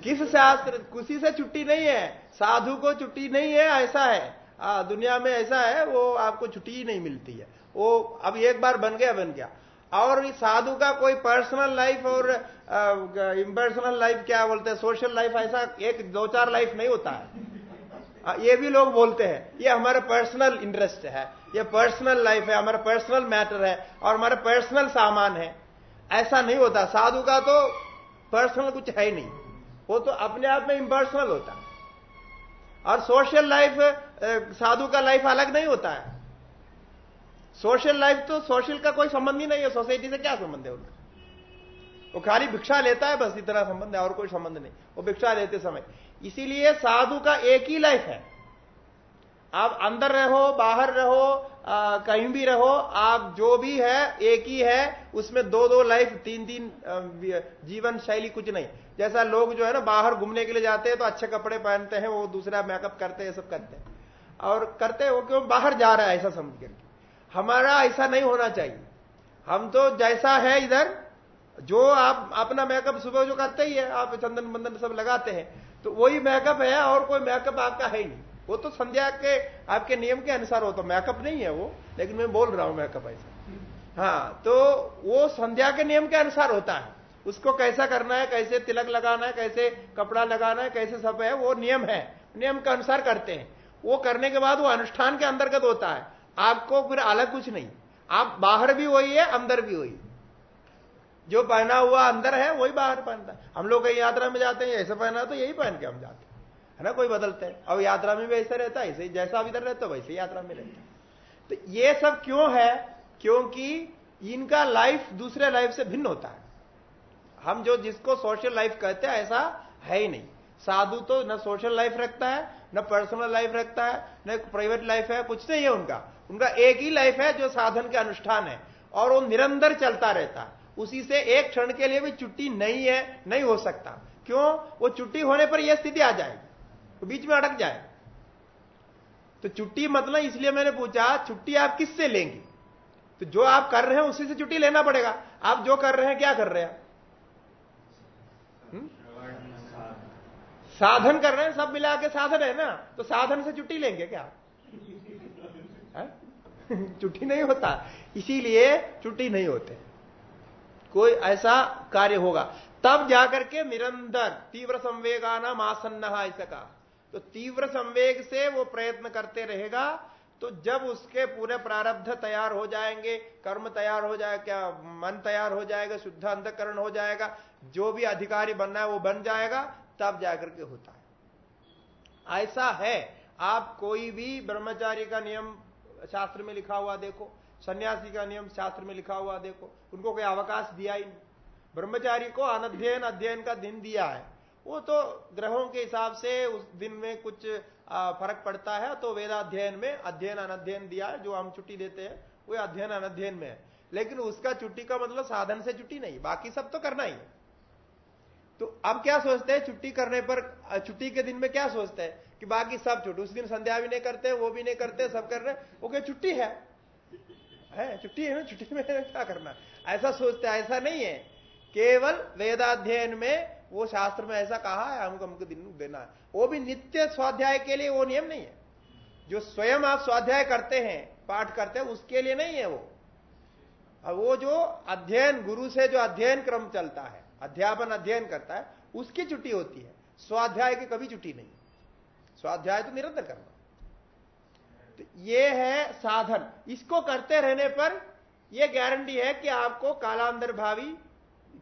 किस शास्त्र किसी से छुट्टी नहीं है? साधु को छुट्टी नहीं है ऐसा है। आ, दुनिया में ऐसा है वो आपको छुट्टी ही नहीं मिलती है। वो अब एक बार बन गया बन गया। और साधु का कोई पर्सनल लाइफ और इम्पर्सनल लाइफ क्या बोलते हैं? सोशल लाइफ ऐसा एक दो चार लाइफ नहीं होता है। ये भी लोग बोलते हैं, ये हमारा पर्सनल इंटरेस्ट है, ये पर्सनल लाइफ है, हमारा पर्सनल मैटर है और हमारा पर्सनल सामान है। ऐसा नहीं होता। साधु का तो पर्सनल कुछ है ही नहीं। वो तो अपने आप में इम्पर्सनल होता है। और सोशल लाइफ साधु का लाइफ अलग नहीं होता है। सोशल लाइफ तो सोशल का कोई संबंध ही नहीं है सोसाइटी से क्या संबंध है उनका? वो खाली भिक्षा लेता है बस इतना संबंध है और कोई संबंध नहीं। वो भिक्षा लेते समय। इसीलिए साधु का एक ही लाइफ है। आप अंदर रहो बाहर रहो आ, कहीं भी रहो आप जो भी है एक ही है उसमें दो दो लाइफ तीन तीन जीवन शैली कुछ नहीं। जैसा लोग जो है ना बाहर घूमने के लिए जाते हैं तो अच्छे कपड़े पहनते हैं वो दूसरा मेकअप करते हैं सब करते हैं। और करते हैं वो क्यों? बाहर जा रहा है ऐसा समझ करके। हमारा ऐसा नहीं होना चाहिए। हम तो जैसा है इधर, जो आप अपना मेकअप सुबह जो करते ही है, आप चंदन बंदन सब लगाते हैं तो वही मेकअप है और कोई मेकअप आपका है नहीं। वो तो संध्या के, आपके नियम के अनुसार हो। तो मेकअप नहीं है वो, लेकिन मैं बोल रहा हूँ मेकअप ऐसा। हाँ तो वो संध्या के नियम के अनुसार होता है। उसको कैसा करना है, कैसे तिलक लगाना है, कैसे कपड़ा लगाना है, कैसे सब है, वो नियम है। नियम के अनुसार करते हैं। वो करने के बाद वो अनुष्ठान के अंतर्गत होता है। आपको फिर अलग कुछ नहीं। आप बाहर भी वही है, अंदर भी वही। जो पहना हुआ अंदर है, वही बाहर पहनता है। हम लोग कहीं यात्रा में जाते हैं, ऐसा पहना तो यही पहन के हम जाते हैं। है ना, कोई बदलते हैं। अब यात्रा में भी ऐसा रहता है, ऐसे जैसा इधर रहता है, वैसे यात्रा में रहता है। तो ये सब क्यों है? क्योंकि इनका लाइफ दूसरे लाइफ से भिन्न होता है। हम जो जिसको सोशल लाइफ कहते हैं, ऐसा है ही नहीं। साधु तो न सोशल लाइफ रखता है, न पर्सनल लाइफ रखता है, न प्राइवेट लाइफ है, कुछ नहीं है उनका। उनका एक ही लाइफ है जो साधन के अनुष्ठान है, और वो निरंतर चलता रहता। है उसी से एक क्षण के लिए भी छुट्टी नहीं है, नहीं हो सकता। क्यों? वो छुट्टी होने पर यह स्थिति आ जाएगी तो बीच में अटक जाए। तो छुट्टी मतलब इसलिए मैंने पूछा, छुट्टी आप किससे लेंगे? तो जो आप कर रहे हैं, उसी से छुट्टी लेना पड़ेगा। आप जो कर रहे हैं, क्या कर रहे हैं? साधन कर रहे हैं, सब मिला के साधन है ना? तो साधन से छुट्टी लेंगे क्या? छुट्टी नहीं होता। इसीलिए छुट्टी नहीं होते। कोई ऐसा कार्य होगा। तब जाकर के निरंतर तीव्र संवेगाना आसन्न ऐसा कहा। तो तीव्र संवेग से वो प्रयत्न करते रहेगा। तो जब उसके पूरे प्रारब्ध तैयार हो जाएँगे, कर्म तैयार हो जाएगा क्या मन तैयार हो जाएगा, शुद्ध अंतकरण हो जाएगा, जो भी अधिकारी बनना है वो बन जाएगा, तब जाकर के होता है। ऐसा है। आप कोई भी ब्रह्मचारी का नियम शास्त्र में लिखा हुआ देखो, सन्यासी का नियम शास्त्र में लिखा हुआ देखो, उनको कोई अवकाश दिया ही नहीं। ब्रह्मचारी को अनध्ययन, अध्ययन का दिन दिया है। वो तो ग्रहों के हिसाब से उस दिन में कुछ फ़र्क पड़ता है तो वेदाध्ययन में अध्ययन, अनध्ययन दिया है, जो हम छुट्टी देते हैं, वो अध्ययन, अनध्ययन में है। लेकिन उसका छुट्टी का मतलब साधन से छुट्टी नहीं, बाकी सब तो करना ही है। तो अब क्या सोचते हैं, छुट्टी करने पर, छुट्टी के दिन में क्या सोचते हैं? कि बाकी सब छुट्टी उस दिन संध्या भी नहीं करते, वो भी नहीं करते, सब कर रहे वो क्या छुट्टी है। छुट्टी है ना? छुट्टी में क्या करना? ऐसा सोचते ऐसा नहीं है। केवल वेदाध्ययन में वो शास्त्र में ऐसा कहा है, हमको हमको दिन देना है। वो भी नित्य स्वाध्याय के लिए वो नियम नहीं है। जो स्वयं आप स्वाध्याय करते हैं, पाठ करते हैं, उसके लिए नहीं है वो। वो जो अध्ययन, गुरु से जो अध्ययन क्रम चलता है, अध्यापन अध्ययन करता है, उसकी छुट्टी होती है। स्वाध्याय की कभी छुट्टी नहीं। स्वाध्याय तो निरंतर करना। तो ये है साधन। इसको करते रहने पर यह गारंटी है कि आपको कालांतर भावी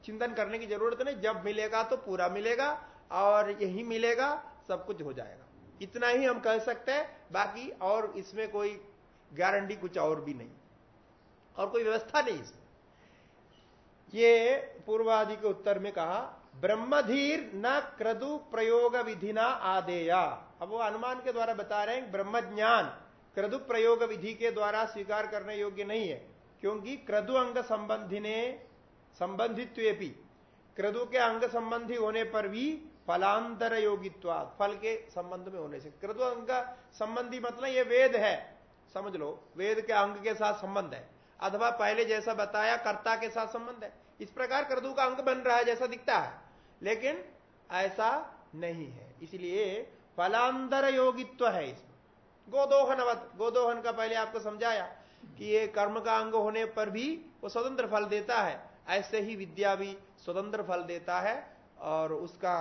चिंतन करने की ज़रूरत नहीं। जब मिलेगा तो पूरा मिलेगा और यही मिलेगा, सब कुछ हो जाएगा। इतना ही हम कह सकते हैं। बाकी और इसमें कोई गारंटी कुछ और भी नहीं। और कोई व्यवस्था नहीं इसमें। ये पूर्वादि के उत्तर में कहा, ब्रह्मधीर न क्रदु प्रयोग विधि न आदेया। अब वो अनुमान के द्वारा बता रहे हैं ब्रह्म ज्ञान क्रदु प्रयोग विधि के द्वारा स्वीकार करने योग्य नहीं है, क्योंकि क्रदु अंग संबंधी ने संबंधित क्रदु के अंग संबंधी होने पर भी फलांतर योगित्व फल के संबंध में होने से। क्रदु अंग संबंधी मतलब ये वेद है, समझ लो, वेद के अंग के साथ संबंध है। अथवा पहले जैसा बताया, कर्ता के साथ संबंध है। इस प्रकार क्रदु का अंग बन रहा है जैसा दिखता है, लेकिन ऐसा नहीं है। इसलिए फलांतर योगित्व है इसमें। गोदोहनवत गोदोहन का पहले आपको समझाया कि ये कर्म का अंग होने पर भी वो स्वतंत्र फल देता है। ऐसे ही विद्या भी स्वतंत्र फल देता है और उसका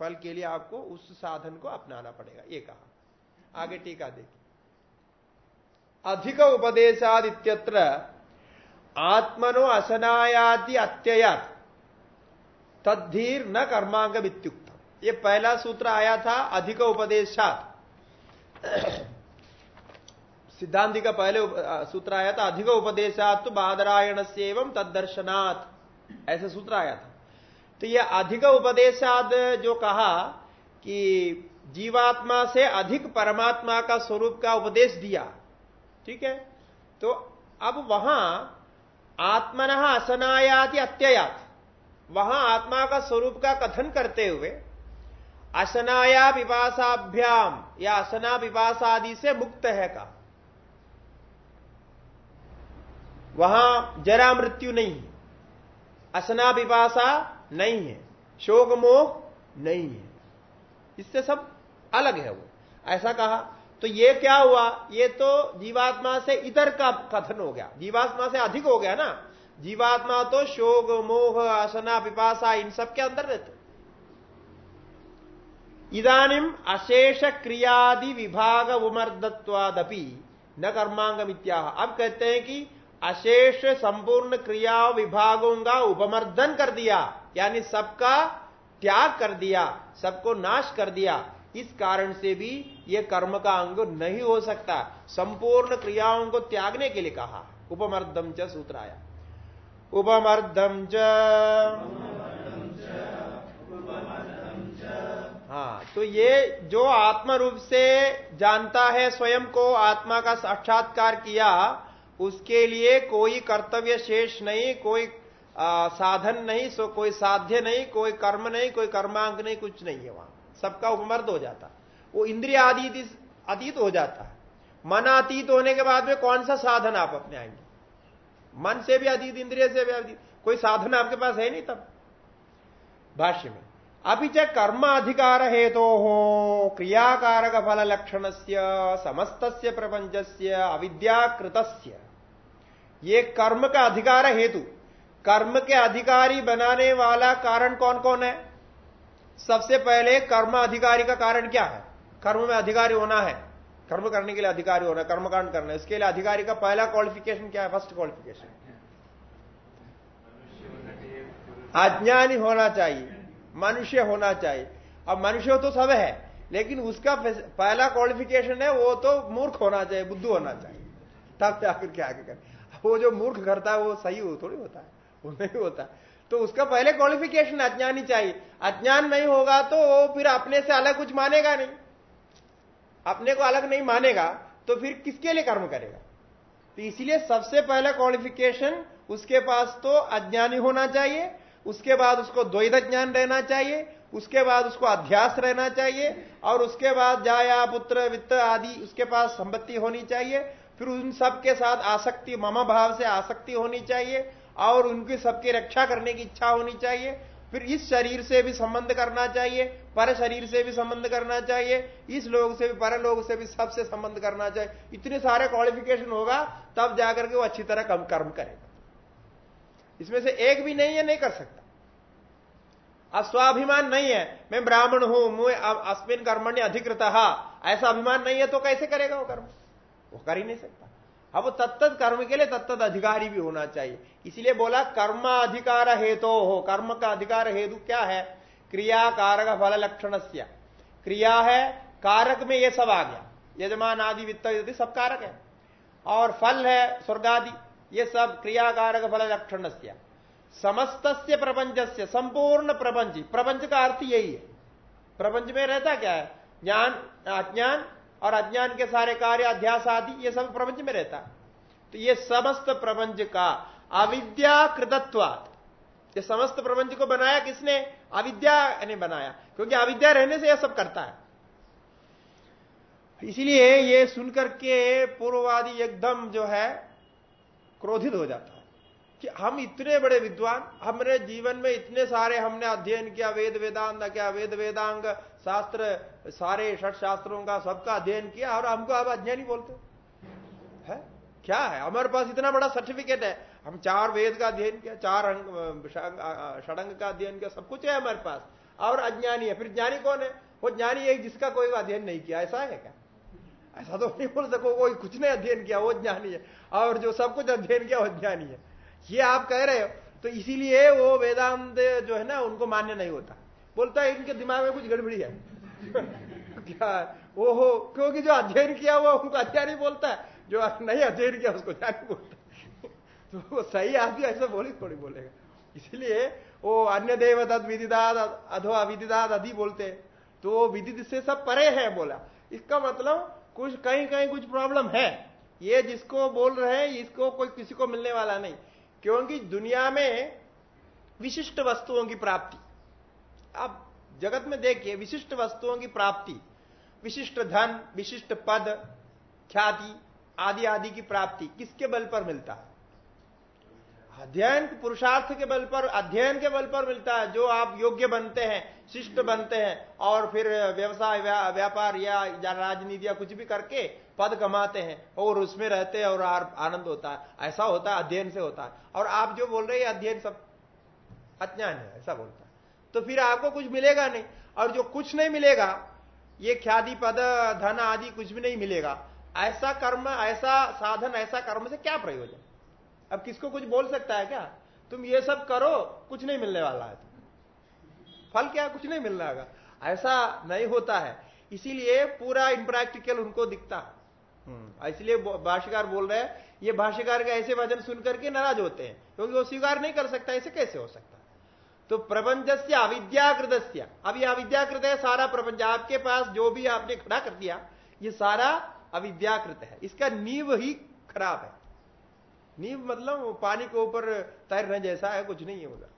फल के लिए आपको उस साधन को अपनाना पड़ेगा। ये कहा। आगे टीका देखिए। अधिक उपदेशादित्यत्र आत्मनो असनायादि अत्ययात। तद्धीर न कर्मांग ये पहला सूत्र आया था अधिक उपदेशात। सिद्धांति का पहले सूत्र आया था अधिक उपदेशात तो बादरायण से एवं तदर्शनात् ऐसे सूत्र आया था। तो यह अधिक उपदेशाद जो कहा कि जीवात्मा से अधिक परमात्मा का स्वरूप का उपदेश दिया, ठीक है? तो अब वहाँ आत्मन असनायाति अत्ययात। वहाँ आत्मा का स्वरूप का कथन करते हुए असनाया विपासाभ्याम या असना विपासादि से मुक्त है का। वहाँ जरा मृत्यु नहीं है। असना विपासा नहीं है। शोक मोह नहीं है। इससे सब अलग है वो। ऐसा कहा तो ये क्या हुआ? ये तो जीवात्मा से इतर का कथन हो गया। जीवात्मा से अधिक हो गया ना। जीवात्मा तो शोक, मोह, असना पिपासा इन सब के अंदर रहते इदानिम अशेष क्रियादि विभाग उमर्दत्वादपि न कर्मांग इत्या अब कहते हैं कि अशेष संपूर्ण क्रिया विभागों का उपमर्दन कर दिया यानी सबका त्याग कर दिया सबको नाश कर दिया इस कारण से भी यह कर्म का अंग नहीं हो सकता संपूर्ण क्रियाओं को त्यागने के लिए कहा उपमर्दम च सूत्र आया उपमर्दम च हाँ तो ये जो आत्म रूप से जानता है स्वयं को आत्मा का साक्षात्कार किया उसके लिए कोई कर्तव्य शेष नहीं कोई आ, साधन नहीं सो कोई साध्य नहीं कोई कर्म नहीं कोई कर्मांक नहीं कुछ नहीं है वहाँ। सबका उपमर्द हो जाता। वो इंद्रिया आदि अतीत हो जाता। है मन अतीत होने के बाद में कौन सा साधन आप अपने आएँगे? मन से भी अतीत इंद्रिय से भी अतीत। कोई साधन आपके पास है नहीं तब? भाष्य में। अभी च कर्म अधिकार हेतु हो क्रियाकारक फल लक्षण से समस्त प्रपंच से अविद्याकृत ये कर्म का अधिकार हेतु कर्म के अधिकारी बनाने वाला कारण कौन कौन है? सबसे पहले कर्म अधिकारी का कारण क्या है? कर्म में अधिकारी होना है। कर्म करने के लिए अधिकारी होना कर्मकांड करना है। इसके लिए अधिकारी का पहला क्वालिफिकेशन क्या है? फ़र्स्ट क्वालिफिकेशन अज्ञानी होना चाहिए। मनुष्य होना चाहिए। अब मनुष्य तो सब है, लेकिन उसका पहला क्वालिफिकेशन है, वो तो मूर्ख होना चाहिए, बुद्धू होना चाहिए। तब जाकर के आगे कर? वो जो मूर्ख करता है, वो सही हो थोड़ी होता है, वो नहीं होता। तो उसका पहले क्वालिफिकेशन अज्ञानी चाहिए। अज्ञान नहीं होगा तो वो फिर अपने से अलग कुछ मानेगा नहीं। अपने को अलग नहीं मानेगा तो फिर किसके लिए कर्म करेगा? तो इसलिए सबसे पहला क्वालिफिकेशन उसके पास तो अज्ञानी होना चाहिए उसके बाद उसको द्वैध ज्ञान रहना चाहिए, उसके बाद उसको अध्यास रहना चाहिए, और उसके बाद जाया, पुत्र, वित्त आदि उसके पास संपत्ति होनी चाहिए। फिर उन सब के साथ आसक्ति, ममा भाव से आसक्ति होनी चाहिए, और उनकी सबकी रक्षा करने की इच्छा होनी चाहिए। फिर इस शरीर से भी संबंध करना चाहिए, पर शरीर से भी संबंध करना चाहिए, इस लोग से भी, पर लोग से भी सबसे संबंध करना चाहिए। इतने सारे क्वालिफिकेशन होगा, तब जाकर के वो अच्छी तरह कम कर्म करेगा। इसमें से एक भी नहीं है, नहीं कर सकता। अब स्वाभिमान नहीं है, मैं ब्राह्मण हूँ, मुझे अस्मिन कर्मण्य अधिकृत, ऐसा अभिमान नहीं है तो कैसे करेगा वो कर्म? वो कर ही नहीं सकता। अब वो तत्त कर्म के लिए तत्त अधिकारी भी होना चाहिए। इसलिए बोला कर्म अधिकार हेतु तो हो कर्म का अधिकार हेतु क्या है? क्रिया, कारक, फल, लक्षण क्रिया है, कारक में ये सब आ गया। यजमान, आदि, वित्त सब कारक है। और फल है स्वर्गादि ये सब क्रियाकारक फल लक्षण से समस्त प्रपंच से संपूर्ण प्रपंच। प्रपंच का अर्थ यही है। प्रपंच में रहता क्या है? ज्ञान, अज्ञान और अज्ञान के सारे कार्य, अध्यास आदि, ये सब प्रपंच में रहता। तो ये समस्त प्रपंच का अविद्या कृतत्वात ये समस्त प्रपंच को बनाया किसने? अविद्या ने बनाया। क्योंकि अविद्या रहने से यह सब करता है। इसलिए ये सुनकर के पूर्ववादी एकदम जो है क्रोधित हो जाता है कि हम इतने बड़े विद्वान, हमने जीवन में इतने सारे हमने अध्ययन किया, वेद, वेदांत क्या, वेद, वेदांग, शास्त्र, सारे षट शास्त्रों का सबका अध्ययन किया और हमको अब अज्ञानी बोलते है। क्या है? हमारे पास इतना बड़ा सर्टिफिकेट है। हम चार वेद का अध्ययन किया, चार अंग षडंग का अध्ययन किया, सब कुछ है हमारे पास। और अज्ञानी है, फिर ज्ञानी कौन है? वो ज्ञानी है जिसका कोई अध्ययन नहीं किया, ऐसा है क्या? ऐसा तो नहीं बोल सको, कोई कुछ नहीं अध्ययन किया, वो ज्ञानी है। और जो सब कुछ अध्ययन किया, वो ज्ञानी है। ये आप कह रहे हो तो इसीलिए वो वेदांत जो है ना, उनको मान्य नहीं होता। बोलता है, इनके दिमाग में कुछ गड़बड़ी है। क्या? ओहो, क्योंकि जो अध्ययन किया, वो उनको ही बोलता है। जो नहीं अध्ययन किया, उसको ज्ञानी बोलता तो वो सही आदमी ऐसा बोली, थोड़ी बोलेगा। इसलिए वो अन्य देव तद विदिदाद अथवा विदिदाद अधि बोलते तो विदित से सब परे है, बोला। इसका मतलब कुछ कहीं कहीं कुछ प्रॉब्लम है। ये जिसको बोल रहे हैं, इसको कोई किसी को मिलने वाला नहीं। क्योंकि दुनिया में विशिष्ट वस्तुओं की प्राप्ति। आप जगत में देखिए, विशिष्ट वस्तुओं की प्राप्ति। विशिष्ट धन, विशिष्ट पद, ख्याति, आदि आदि की प्राप्ति किसके बल पर मिलता है? अध्ययन पुरुषार्थ के बल पर अध्ययन के बल पर मिलता है जो आप योग्य बनते हैं शिष्ट बनते हैं और फिर व्यवसाय व्या, व्यापार या, या राजनीति या कुछ भी करके पद कमाते हैं और उसमें रहते हैं और आनंद होता है। ऐसा होता है अध्ययन से होता है। और आप जो बोल रहे हैं अध्ययन सब अज्ञान है ऐसा बोलता है। तो फिर आपको कुछ मिलेगा नहीं। और जो कुछ नहीं मिलेगा ये ख्याति पद धन आदि कुछ भी नहीं मिलेगा। ऐसा कर्म ऐसा साधन ऐसा कर्म से क्या प्रयोजन? अब किसको कुछ बोल सकता है क्या? तुम ये सब करो कुछ नहीं मिलने वाला है फल क्या कुछ नहीं मिल रहा है ऐसा नहीं होता है। इसीलिए पूरा इम्प्रैक्टिकल उनको दिखता है। हम्म, इसलिए भाष्यकार बोल रहे हैं ये भाष्यकार के ऐसे वज़न सुन करके नाराज़ होते हैं क्योंकि वो स्वीकार नहीं कर सकता ऐसे कैसे हो सकता तो प्रपंच से अविद्याकृत अब ये अविद्याकृत है सारा प्रबंध आपके पास जो भी आपने खड़ा कर दिया ये सारा अविद्याकृत है। इसका नींव ही खराब है। नींव मतलब पानी के ऊपर तैरने जैसा है, कुछ नहीं है उधर।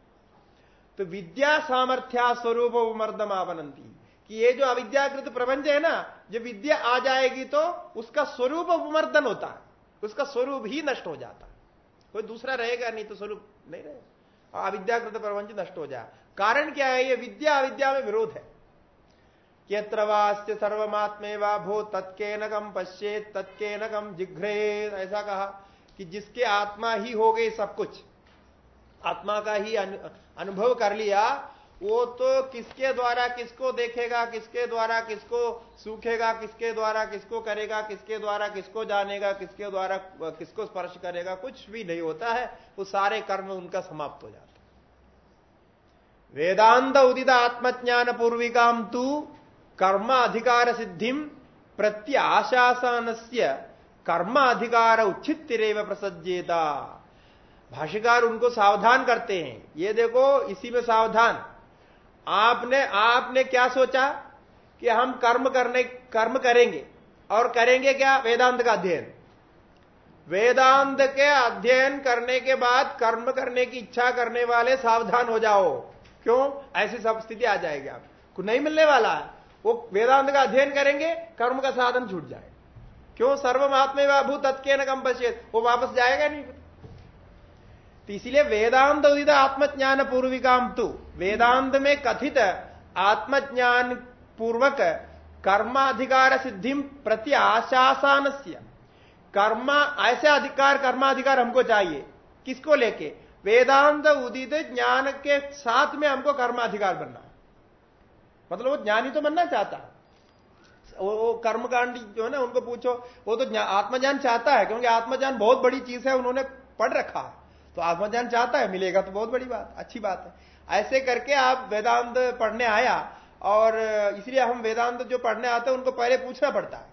तो विद्या सामर्थ्या स्वरूप मर्दम आवनंती। कि ये जो अविद्याकृत प्रपंच है ना, जब विद्या आ जाएगी तो उसका स्वरूप उपमर्दन होता है। उसका स्वरूप ही नष्ट हो जाता है। कोई दूसरा रहेगा नहीं तो स्वरूप नहीं रहेगा। अविद्याकृत प्रपंच नष्ट हो जाए। कारण क्या है? ये विद्या अविद्या में विरोध है। यत्र सर्वमात्मे वा भो तत्के नकम पश्चेत तत्के नकम जिघ्रे ऐसा कहा। कि जिसके आत्मा ही हो गई सब कुछ। आत्मा का ही अनुभव कर लिया, वो तो किसके द्वारा किसको देखेगा, किसके द्वारा किसको सूखेगा, किसके द्वारा किसको करेगा, किसके द्वारा किसको जानेगा, किसके द्वारा, किसको स्पर्श करेगा, कुछ भी नहीं होता है, वो सारे कर्म उनका समाप्त हो जाता वेदांत उदित आत्मज्ञान पूर्विकाम तू कर्म अधिकार सिद्धिम प्रत्याशासन से कर्म अधिकार उचित प्रसज्जेता भाष्यकार उनको सावधान करते हैं। ये देखो, इसी में सावधान। आपने आपने क्या सोचा? कि हम कर्म करने, कर्म करेंगे। और करेंगे क्या? वेदांत का अध्ययन। वेदांत के अध्ययन करने के बाद कर्म करने की इच्छा करने वाले सावधान हो जाओ। क्यों? ऐसी सब स्थिति आ जाएगी आपको। नहीं मिलने वाला है। वो वेदांत का अध्ययन करेंगे, कर्म का साधन छूट जाए। क्यों सर्वमात्मे भूत तत्के न कम वो वापस जाएगा नहीं। तो इसीलिए वेदांत उदित आत्मज्ञान पूर्विकाम तु। वेदांत में कथित आत्मज्ञान पूर्वक कर्माधिकार सिद्धि प्रति आशासान कर्म, ऐसे अधिकार, कर्माधिकार हमको चाहिए। किसको लेके? वेदांत उदित ज्ञान के साथ में हमको कर्माधिकार बनना मतलब वो ज्ञानी तो बनना चाहता। वो कर्मकांड जो है ना, उनको पूछो, वो तो आत्मज्ञान चाहता है, क्योंकि आत्मज्ञान बहुत बड़ी चीज़ है, उन्होंने पढ़ रखा है। तो आत्मज्ञान चाहता है, मिलेगा तो बहुत बड़ी बात, अच्छी बात है। ऐसे करके आप वेदांत पढ़ने आया, और इसलिए हम वेदांत जो पढ़ने आते हैं, उनको पहले पूछना पड़ता है,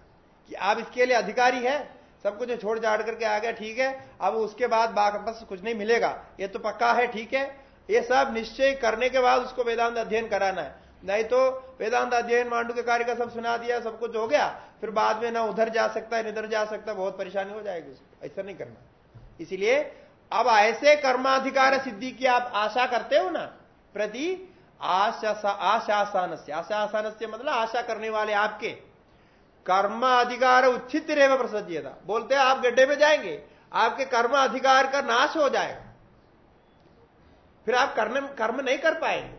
कि आप इसके लिए अधिकारी है, सब कुछ छोड़ छाड़ करके आ गया, ठीक है, अब उसके बाद वापस कुछ नहीं मिलेगा, ये तो पक्का है, ठीक है, ये सब निश्चय करने के बाद उसको वेदांत अध्ययन कराना है। नहीं तो वेदांत अध्ययन, मांडू के कार्य का सब सुना दिया, सब कुछ हो गया। फिर बाद में ना उधर जा सकता है इधर जा सकता बहुत परेशानी हो जाएगी उसको। ऐसा नहीं करना। इसीलिए अब ऐसे कर्माधिकार सिद्धि की आप आशा करते हो ना, प्रति आशासन से आशासन से मतलब आशा करने वाले आपके। कर्म अधिकार उच्छित रेव प्रसज्यता। बोलते हैं, आप गड्ढे में जाएँगे, आपके कर्म अधिकार का नाश हो जाएगा। फिर आप कर्म कर्म नहीं कर पाएँगे।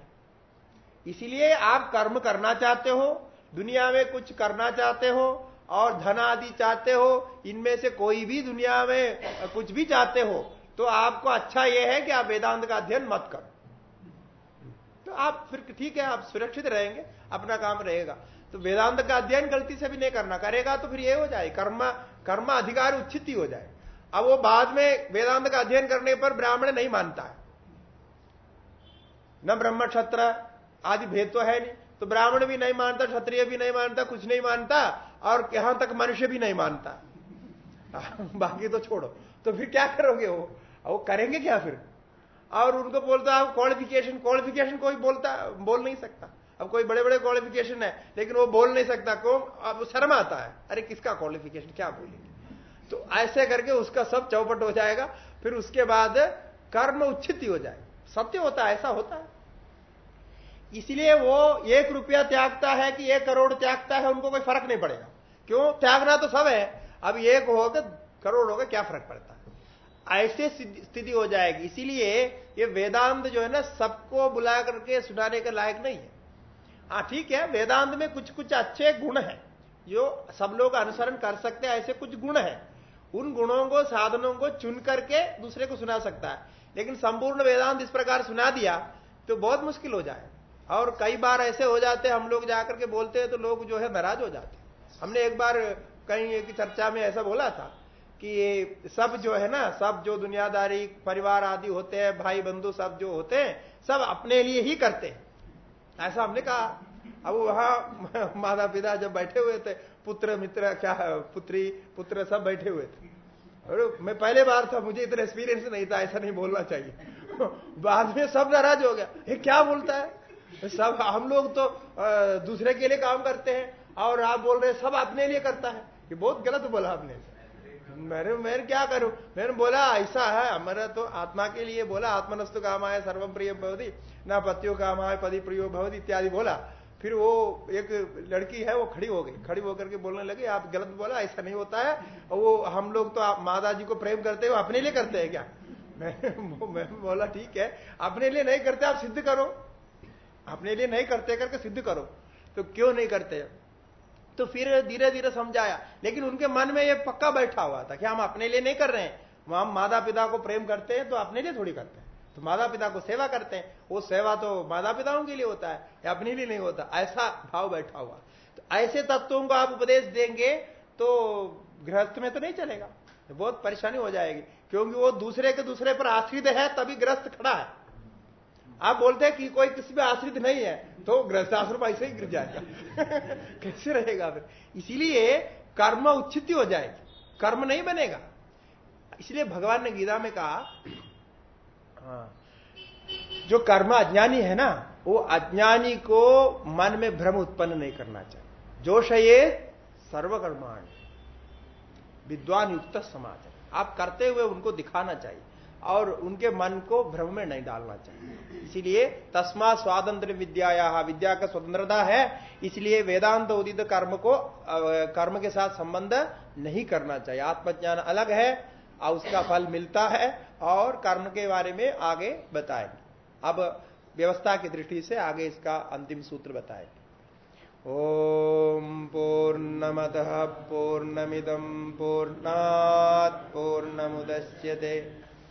इसीलिए आप कर्म करना चाहते हो, दुनिया में कुछ करना चाहते हो और धन आदि चाहते हो, इनमें से कोई भी दुनिया में कुछ भी चाहते हो तो आपको अच्छा यह है कि आप वेदांत का अध्ययन मत करो। तो आप फिर ठीक है, आप सुरक्षित रहेंगे, अपना काम रहेगा। तो वेदांत का अध्ययन गलती से भी नहीं करना, करेगा तो फिर ये हो जाए, कर्म कर्म अधिकार उचित ही हो जाए। अब वो बाद में वेदांत का अध्ययन करने पर ब्राह्मण नहीं मानता है। न ब्रह्म क्षत्र आदि भेद तो है नहीं। तो ब्राह्मण भी नहीं मानता, क्षत्रिय भी नहीं मानता, कुछ नहीं मानता, और यहाँ तक मनुष्य भी नहीं मानता। बाकी तो छोड़ो। तो फिर क्या करोगे वो? वो करेंगे क्या फिर? और उनको बोलता है क्वालिफिकेशन क्वालिफिकेशन कोई बोलता, बोल नहीं सकता। अब कोई बड़े बड़े क्वालिफिकेशन है, लेकिन वो बोल नहीं सकता। कौन? अब शर्म आता है। अरे, किसका क्वालिफिकेशन क्या बोलेंगे? तो ऐसे करके उसका सब चौपट हो जाएगा। फिर उसके बाद कर्म उच्छित हो जाएगा। सत्य होता है, ऐसा होता है। इसलिए वो एक रुपया त्यागता है कि एक करोड़ त्यागता है, उनको कोई फ़र्क नहीं पड़ेगा। क्यों? त्यागना तो सब है। अब एक होगा करोड़ होगा क्या फ़र्क पड़ता है? ऐसे स्थिति हो जाएगी। इसीलिए ये वेदांत जो है ना, सबको बुला करके सुनाने के लायक नहीं है। हाँ ठीक है, वेदांत में कुछ कुछ अच्छे गुण हैं, जो सब लोग अनुसरण कर सकते हैं, ऐसे कुछ गुण हैं। उन गुणों को, साधनों को चुन करके दूसरे को सुना सकता है। लेकिन संपूर्ण वेदांत इस प्रकार सुना दिया तो बहुत मुश्किल हो जाए। और कई बार ऐसे हो जाते हम लोग जाकर के बोलते हैं तो लोग जो है नाराज़ हो जाते हमने एक बार कहीं एक चर्चा में ऐसा बोला था कि ये सब जो है ना, सब जो दुनियादारी, परिवार आदि होते हैं, भाई बंधु सब जो होते हैं, सब अपने लिए ही करते हैं। ऐसा हमने कहा। अब वहाँ माता पिता जब बैठे हुए थे, पुत्र, मित्र, क्या, पुत्री, पुत्र सब बैठे हुए थे। और मैं पहले बार था, मुझे इतना एक्सपीरियंस नहीं था, ऐसा नहीं बोलना चाहिए। बाद में सब नाराज़ हो गया। ये क्या बोलता है? सब हम लोग तो दूसरे के लिए काम करते हैं और आप बोल रहे सब अपने लिए करता है। ये बहुत गलत बोला आपने। मैंने मैंने क्या करूँ? मैंने बोला ऐसा है हमारा तो आत्मा के लिए बोला आत्मनस्तु काम आए सर्वम प्रिय भवती ना पतियों काम आए पति प्रियो भवती इत्यादि बोला। फिर वो एक लड़की है वो खड़ी हो गई। खड़ी होकर के बोलने लगी आप गलत बोला ऐसा नहीं होता है। वो हम लोग तो माता जी को प्रेम करते हो अपने लिए करते हैं क्या? मैं, मैं बोला ठीक है अपने लिए नहीं करते आप सिद्ध करो। अपने लिए नहीं करते करके सिद्ध करो। तो क्यों नहीं करते? तो फिर धीरे धीरे समझाया। लेकिन उनके मन में ये पक्का बैठा हुआ था कि हम अपने लिए नहीं कर रहे हैं। हम माता पिता को प्रेम करते हैं तो अपने लिए थोड़ी करते हैं। तो माता पिता को सेवा करते हैं। वो सेवा तो माता पिताओं के लिए होता है, या अपने लिए नहीं होता। ऐसा भाव बैठा हुआ। तो ऐसे तत्वों को आप उपदेश देंगे तो गृहस्थ में तो नहीं चलेगा। बहुत परेशानी हो जाएगी। क्योंकि वो दूसरे के दूसरे पर आश्रित है, तभी ग्रस्त खड़ा है। आप बोलते हैं कि कोई किसी पे आश्रित नहीं है तो ग्रस्त आश्रम ऐसे ही गिर जाएगा। कैसे रहेगा फिर? इसीलिए कर्म उचित हो जाएगी, कर्म नहीं बनेगा। इसलिए भगवान ने गीता में कहा हाँ। जो कर्म अज्ञानी है ना, वो अज्ञानी को मन में भ्रम उत्पन्न नहीं करना चाहिए। जोश ये सर्वकर्माण, विद्वान युक्त समाज आप करते हुए उनको दिखाना चाहिए। और उनके मन को भ्रम में नहीं डालना चाहिए। इसीलिए तस्मा स्वातंत्र विद्या विद्या का स्वतंत्रता है, इसलिए वेदांत उदित कर्म को कर्म के साथ संबंध नहीं करना चाहिए। आत्मज्ञान अलग है, और उसका फल मिलता है, और कर्म के बारे में आगे बताएँगे। अब व्यवस्था की दृष्टि से आगे इसका अंतिम सूत्र बताएँगे। ओम पूर्णमद पूर्णमिदम पूर्णात पूर्णमुदश्यते